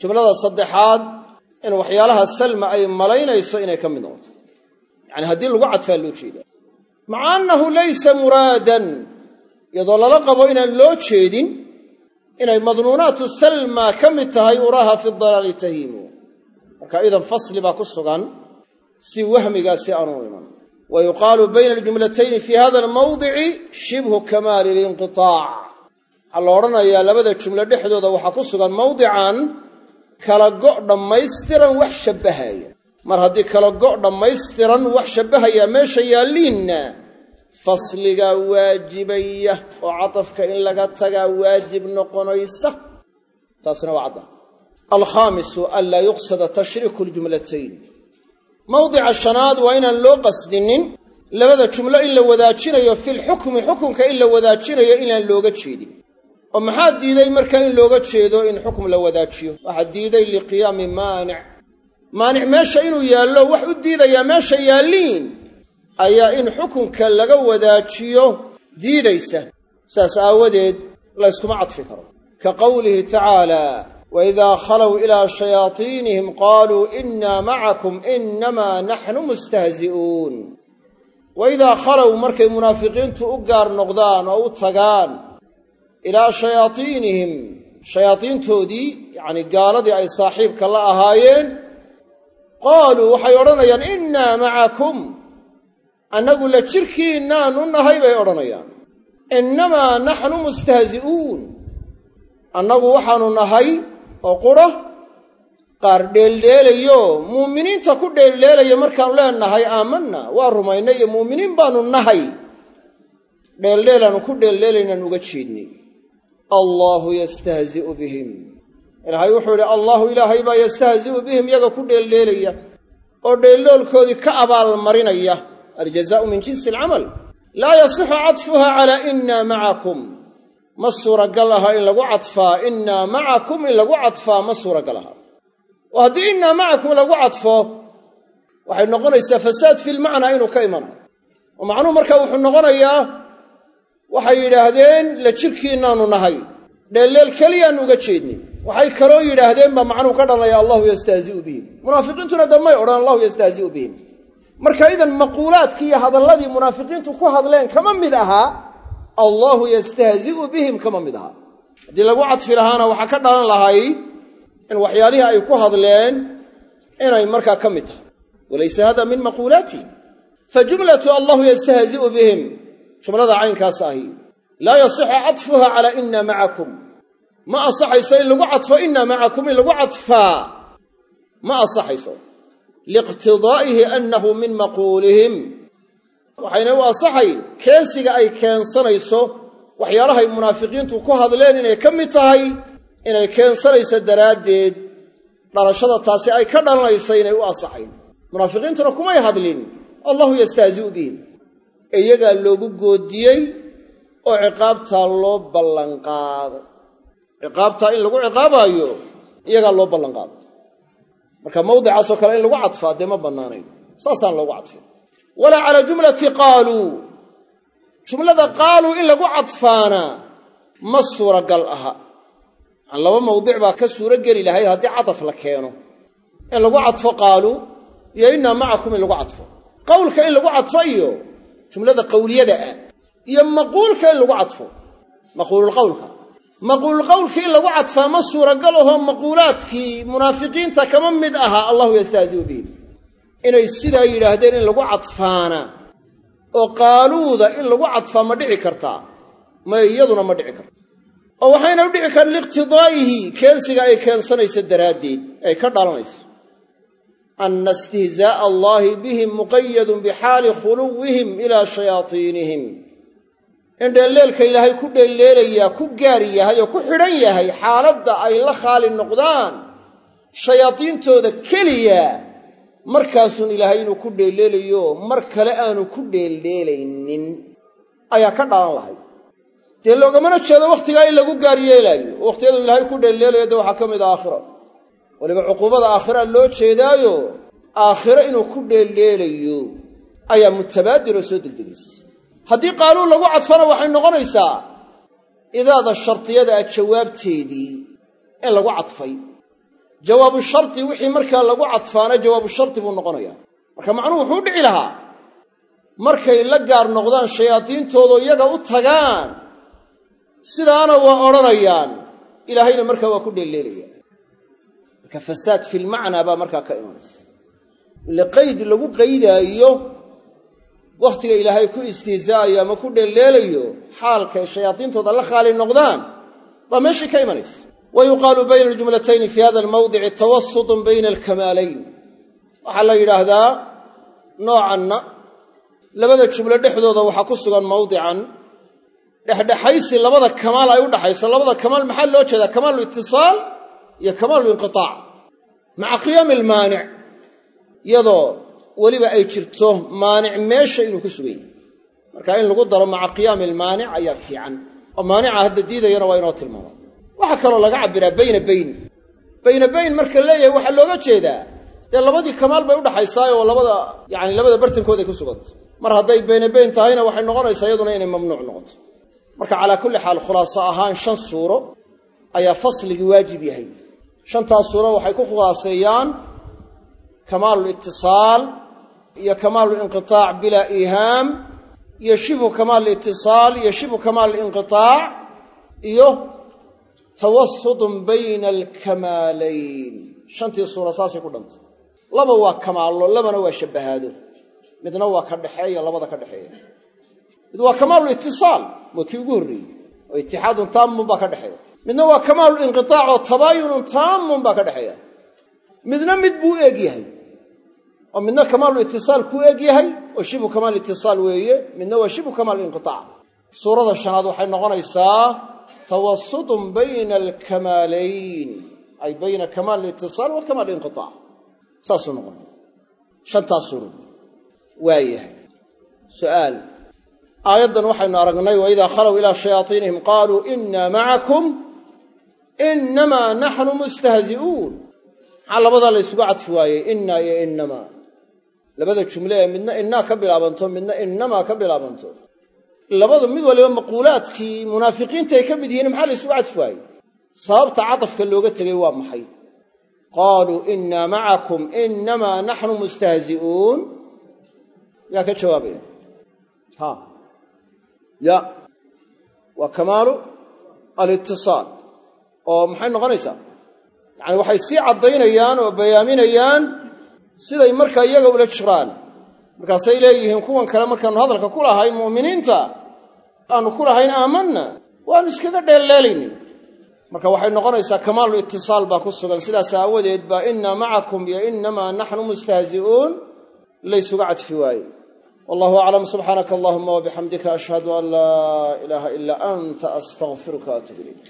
[SPEAKER 1] jumlada saddexaad in waxyaalaha salma ay malaynayso inay ka mid noqoto. Yacani haddii lagu cadfaa loo jeedaa. Maca annahu laysa muraadan iyadoo lala qabo inaan loo jeedin inay madnuunaatu salma ka mid tahay uraaha fi dalaali tahiimu. Marka idan fasli baa ku sugan si wahmigaasi aanu iman. Wa yuqaalu bayna aljumlatayni fi hada almawdici shibhu kamaali linqiaac waxaa la labada jumlo dhexdooda waxaa ku sugan mawdican kala go' dhammaystiran wax shabbahaya. Mar haddii kala go' dhammaystiran wax shabbahaya meesha yaalliinna fasligaa waajibaya oo cadafka in laga tagaa waajib noqonaysa taasna waa cadda. Alkhaamisu an laa yuqsada tashriiku ljumlatayn mawdica shanaad waa inaan loo qasdinin labada jumlo in la wadaajinayo filxukmi xukunka in la wadaajinayo inaan looga jeedin oo maxaa diiday marka in looga jeedo in xukum la wadaajiyo? Waxaa diiday liqiyaami maanic. Maanic meesha inuu yaallo wax u diidayaa meesha yaalliin ayaa in xukunka laga wadaajiyo diidaysa. Saas aawadeed layskuma cadfi karo. Ka qowlihi tacaala waidaa khalow ilaa shayaatiinihim qaaluu innaa macakum innamaa naxnu mustahzi'uun waidaa khalow markay munaafiqiintu u gaar noqdaan oo u tagaan ilaa shayaatiinihim. Shayaadiintoodii yacnii gaaladii ay saaxiibka la ahaayeen qaaluu waxay odhanayaan innaa macakum. Annagu la jirkiinnaanu nahay bay odhanayaan. Innamaa naxnu mustahzi'uun. Annagu waxaanu nahay oo qura qaar dheeldheelayo muuminiinta ku dheeldheelaya markaanu leenahay aamanna waa rumaynay muuminiin baanu nahay. Dheeldheelaanu ku dheeldheelaynaan uga jeednay allaahu yastahzi'u bihim. Ilaahay wuxuu idhi allaahu ilaahay baa yastahzi'u bihim yaga ku dheeldheelaya oo dheeldhoolkoodii ka abaalmarinaya. Aljazaau min jinsi alcamal laa yasixu cadfuha calaa innaa macakum ma suuragal aha in lagu cadfaa innaa macakum in lagu cadfaa ma suuragal aha. Oo haddii innaa macakum lagu cadfo waxay noqonaysaa fasaad filmacnaa inuu ka imanayo oo macnuhu markaa wuxuu noqonayaa waxay yidhaahdeen la jirkiinnaanu nahay. Dheelleel keliyaannu uga jeednay waxay kaloo yidhaahdeen baa macnuhu ka dhalanaya allahu yastahzi'u bihim munaafiqiintuna dammay odhan allahu yastahzi'u bihim marka idan maquulaadkii iyo hadalladii munaafiqiintu ku hadleen kama mid ahaa allaahu yastahzi'u bihim kama mid ahaa haddii lagu cadfi lahaana waxaa ka dhalan lahayd in waxyaalihii ay ku hadleen inay markaa ka mid tahay. Walaysa hada min maquulaatihim. Fa jumlatu allahu yastahzi'u bihim jumlada caynkaas ahi laa yasixu cadfuha calaa inna macakum. Ma asaxayso in lagu cadfo inna macakum in lagu cadfaa. Ma asaxayso liiqtidaa'ihi annahu min maquulihim. Waxayna u asaxayn keensiga ay keensanayso waxyaalahay munaafiqiintu ku hadleen inay ka mid tahay inay keensanayso daraaddeed dhalashada taasi ay ka dhalanayso inay u asaxayn munaafiqiintuna kumay hadlin. Allahu yastahzi'u bihim iyagaa loogu goodiyey oo ciqaabtaa loo ballanqaaday ciqaabtaa in lagu ciqaabaayo iyagaa loo ballanqaaday marka mawdicaasoo kale in lagu cadfaa dee ma bannaanayn. Saasaan loogu cadfay walaa calaa jumlati qaaluu jumlada qaaluu in lagu cadfaana ma suuragal aha. An laba mawdic baa ka suuro geli lahayd haddii cadaf la keeno. In lagu cadfo qaaluu iyo innaa macakum in lagu cadfo. Qowlka in lagu cadfo iyo jumlada qawliyada ah iyo maquulka in lagu cadfo. Maquululqowlka maquululqowlkii in lagu cadfaa ma suuragal ahoo maquulaadkii munaafiqiinta kama mid aha allahu yastahzi'u bihim inay sidaa yidhaahdeen in lagu cadfaana oo qaaluuda in lagu cadfaa ma dhici kartaa ma iyaduna ma dhici karta oo waxayna u dhici kara liiqtidaa'ihi keensiga ay keensanayso daraaddeed ay ka dhalanayso ana istihzaa'a allaahi bihim muqayadun bixaali khuluwihim ilaa shayaatiinihim. In dheelleelka ilaahay ku dheelleelayaa ku gaar yahay oo ku xidhan yahay xaaladda ay la khaali noqdaan shayaadiintooda keliya markaasun ilaahay inuu ku dheelleelayo mar kale aanu ku dheeldheelaynin. Ayaa ka dhalan lahay. Dee loogamana jeedo wakhtigaa in lagu gaar yeelaayo oo wakhtiyadu ilaahay ku dheeldheelayo dee waxaa ka mid a aakhira weliba cuquubada aakhira loo jeedaayo aakhiro inuu ku dheeldheelayo ayaa mutabaadir oo soo degdegaysa haddii qaaluun lagu cadfana waxay noqonaysaa idaada shardiyada ah jawaabteedii in lagu cadfay. Jawaabu shardi wixii markaa lagu cadfaana jawaabu shardi buu noqonayaa. Marka macnuhu wuxuu dhici lahaa markay la gaar noqdaan shayaadiintoodoo iyaga u tagaan sidaana waa odhanayaan ilaahayna markaa waa ku dheelleelaya marka fasaad filmacnaa baa markaa ka imanaysa. Ile qayd lagu qaydaayo wakhtiga ilaahay ku istihzaayo ama ku dheelleelayo xaalkay shayaadiintooda la khaali noqdaan baa meeshii ka imanaysa. Wa yuqaalu bayna aljumlatayni fi hada almawdici tawasutun bayna alkamaalayn. Waxaa la yidhaahdaa noocanna labada jumlo dhexdooda waxaa ku sugan mawdican dhexdhexaysi labada kamaal ay u dhaxayso labada kamaal maxaa loo jeedaa? Kamaalu itisaal iyo kamaalu inqitaac. Maca qiyaami almaanic iyadoo weliba ay jirto maanic meesha inuu ku sugan yahay. Marka in lagu daro maca qiyaami almaanic ayaa fiican. Oo maanica hadda diidayana waa inoo tilmaama waxaa kaloo laga cabbiraa bayna bayn. Bayna bayn marka leeyahay waxaa looga jeedaa dee labadii kamaal bay udhaxaysaay oo labada yani labada bartankooday ku suganta mar hadday bayna bayn tahayna waxay noqonaysaa iyaduna inay mamnuuc noqoto. Marka calaa kulli xaal khulaaso ahaan shan suuro ayaa fasligii waajib yahay shantaas suuro waxay ku khulaaseeyaan kamaalulitisaal iyo kamaalulinqitaac bilaa iihaam iyo shibhu kamaalitisaal iyo shibhu kamaalinqitaac iyo tawasudun bayna alkamaalayn. Shantii suura saasay ku dhantay. Laba waa kamaallo labana waa shabbahaado midna waa ka dhexeeya labada ka dhexeeya mid waa kamaalulitisaal waa kii ugu horreeyey oo itixaadun taamun baa ka dhexeeya midna waa kamaalulinqitaac oo tabaayunun taamun baa ka dhexeeya. Midna mid buu u eg yahay. Oo midna kamaalulitisaal kuu eg yahay oo shibhu kamaalitisaal weeye midna waa shibhu kamaalinqitaac suurada shanaad waxay noqonaysaa tawasudun bayna alkamaalayn. Ay bayna kamaal litisaal wa kamaal inqiaac saasuu noqonaya. Shantaas suura waa yahay. Su'aal. Aayaddan waxaynu aragnay waidaa khalow ilaa shayaaiinihim qaaluu inna macakum inamaa naxnu mustahzi'uun maxaa labadaa la ysugu cadfi waayey inna iyo inamaa labada jumle ee midna innaa ka bilaabanto midna innamaa ka bilaabanto labadu mid waliba maquulaadkii munaafiqiintaay ka mid yihiin maxaa la ysugu cadfi waayey sababta cadafka looga tegay waa maxay qaaluu innaa macakum inamaa naxnu mustahzi'uun yaa ka jawaabaya ha ya waa kamaalu alitisaal oo maxay noqonaysaa? Yacani waxay sii caddaynayaan oo bayaaminayaan siday markaa iyaga ula jiraan. Markaasay leeyihiin kuwan kale markaannu hadalka ku lahayn mu'miniinta aanu ku lahayn aamanna waannu iskaga dheelleelaynay marka waxay noqonaysaa kamaalu itisaal baa ku sugan. Sidaas aawadeed baa innaa macakum iyo innamaa naxnu mustahzi'uun laysuga cadfi waaye. Wallahu aclam subxaanaka allahuma wabixamdika ashhadu an laa ilaaha ilaa anta astaqfiruka waatuub ilayk